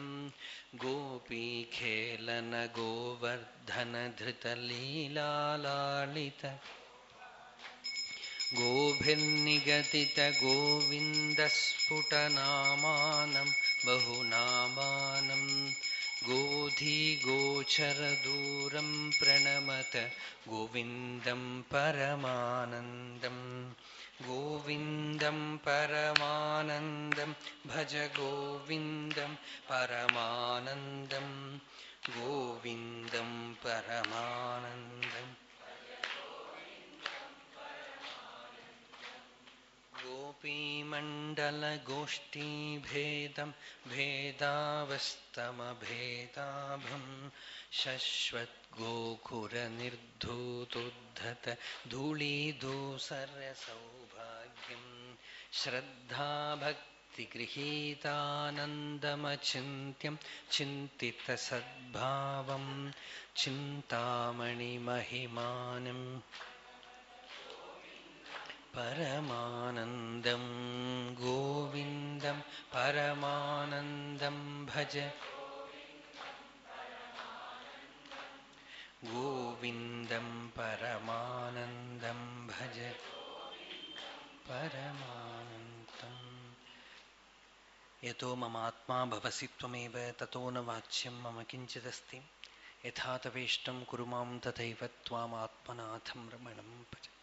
गोपीखेलन गोवर्धनधृतलीलालित गोभिर्निगदितगोविन्दस्फुटनामानं बहुनामानं गोधीगोचरदूरं प्रणमत गोविन्दं परमानन्दम्। गोविन्दं परमानन्दं भज गोविन्दं परमानन्दं गोविन्दं परमानन्दम् गोपीमण्डलगोष्ठीभेदं भेदावस्तमभेदाभं शश्वद्गोकुरनिर्धूतोद्धत धूलीधूसरसौभाग्यं श्रद्धाभक्तिगृहीतानन्दमचिन्त्यं चिन्तितसद्भावं चिन्तामणिमहिमानम् परमानन्दं गोविन्दं परमानन्दं भज गोविन्दं परमानन्दं भज परमानन्दम् यतो ममात्मा भवसि त्वमेव, ततो न वाच्यं मम किञ्चिदस्ति। यथा तवेष्टं कुरु माँ तथैव त्वामात्मनाथं रमणं भज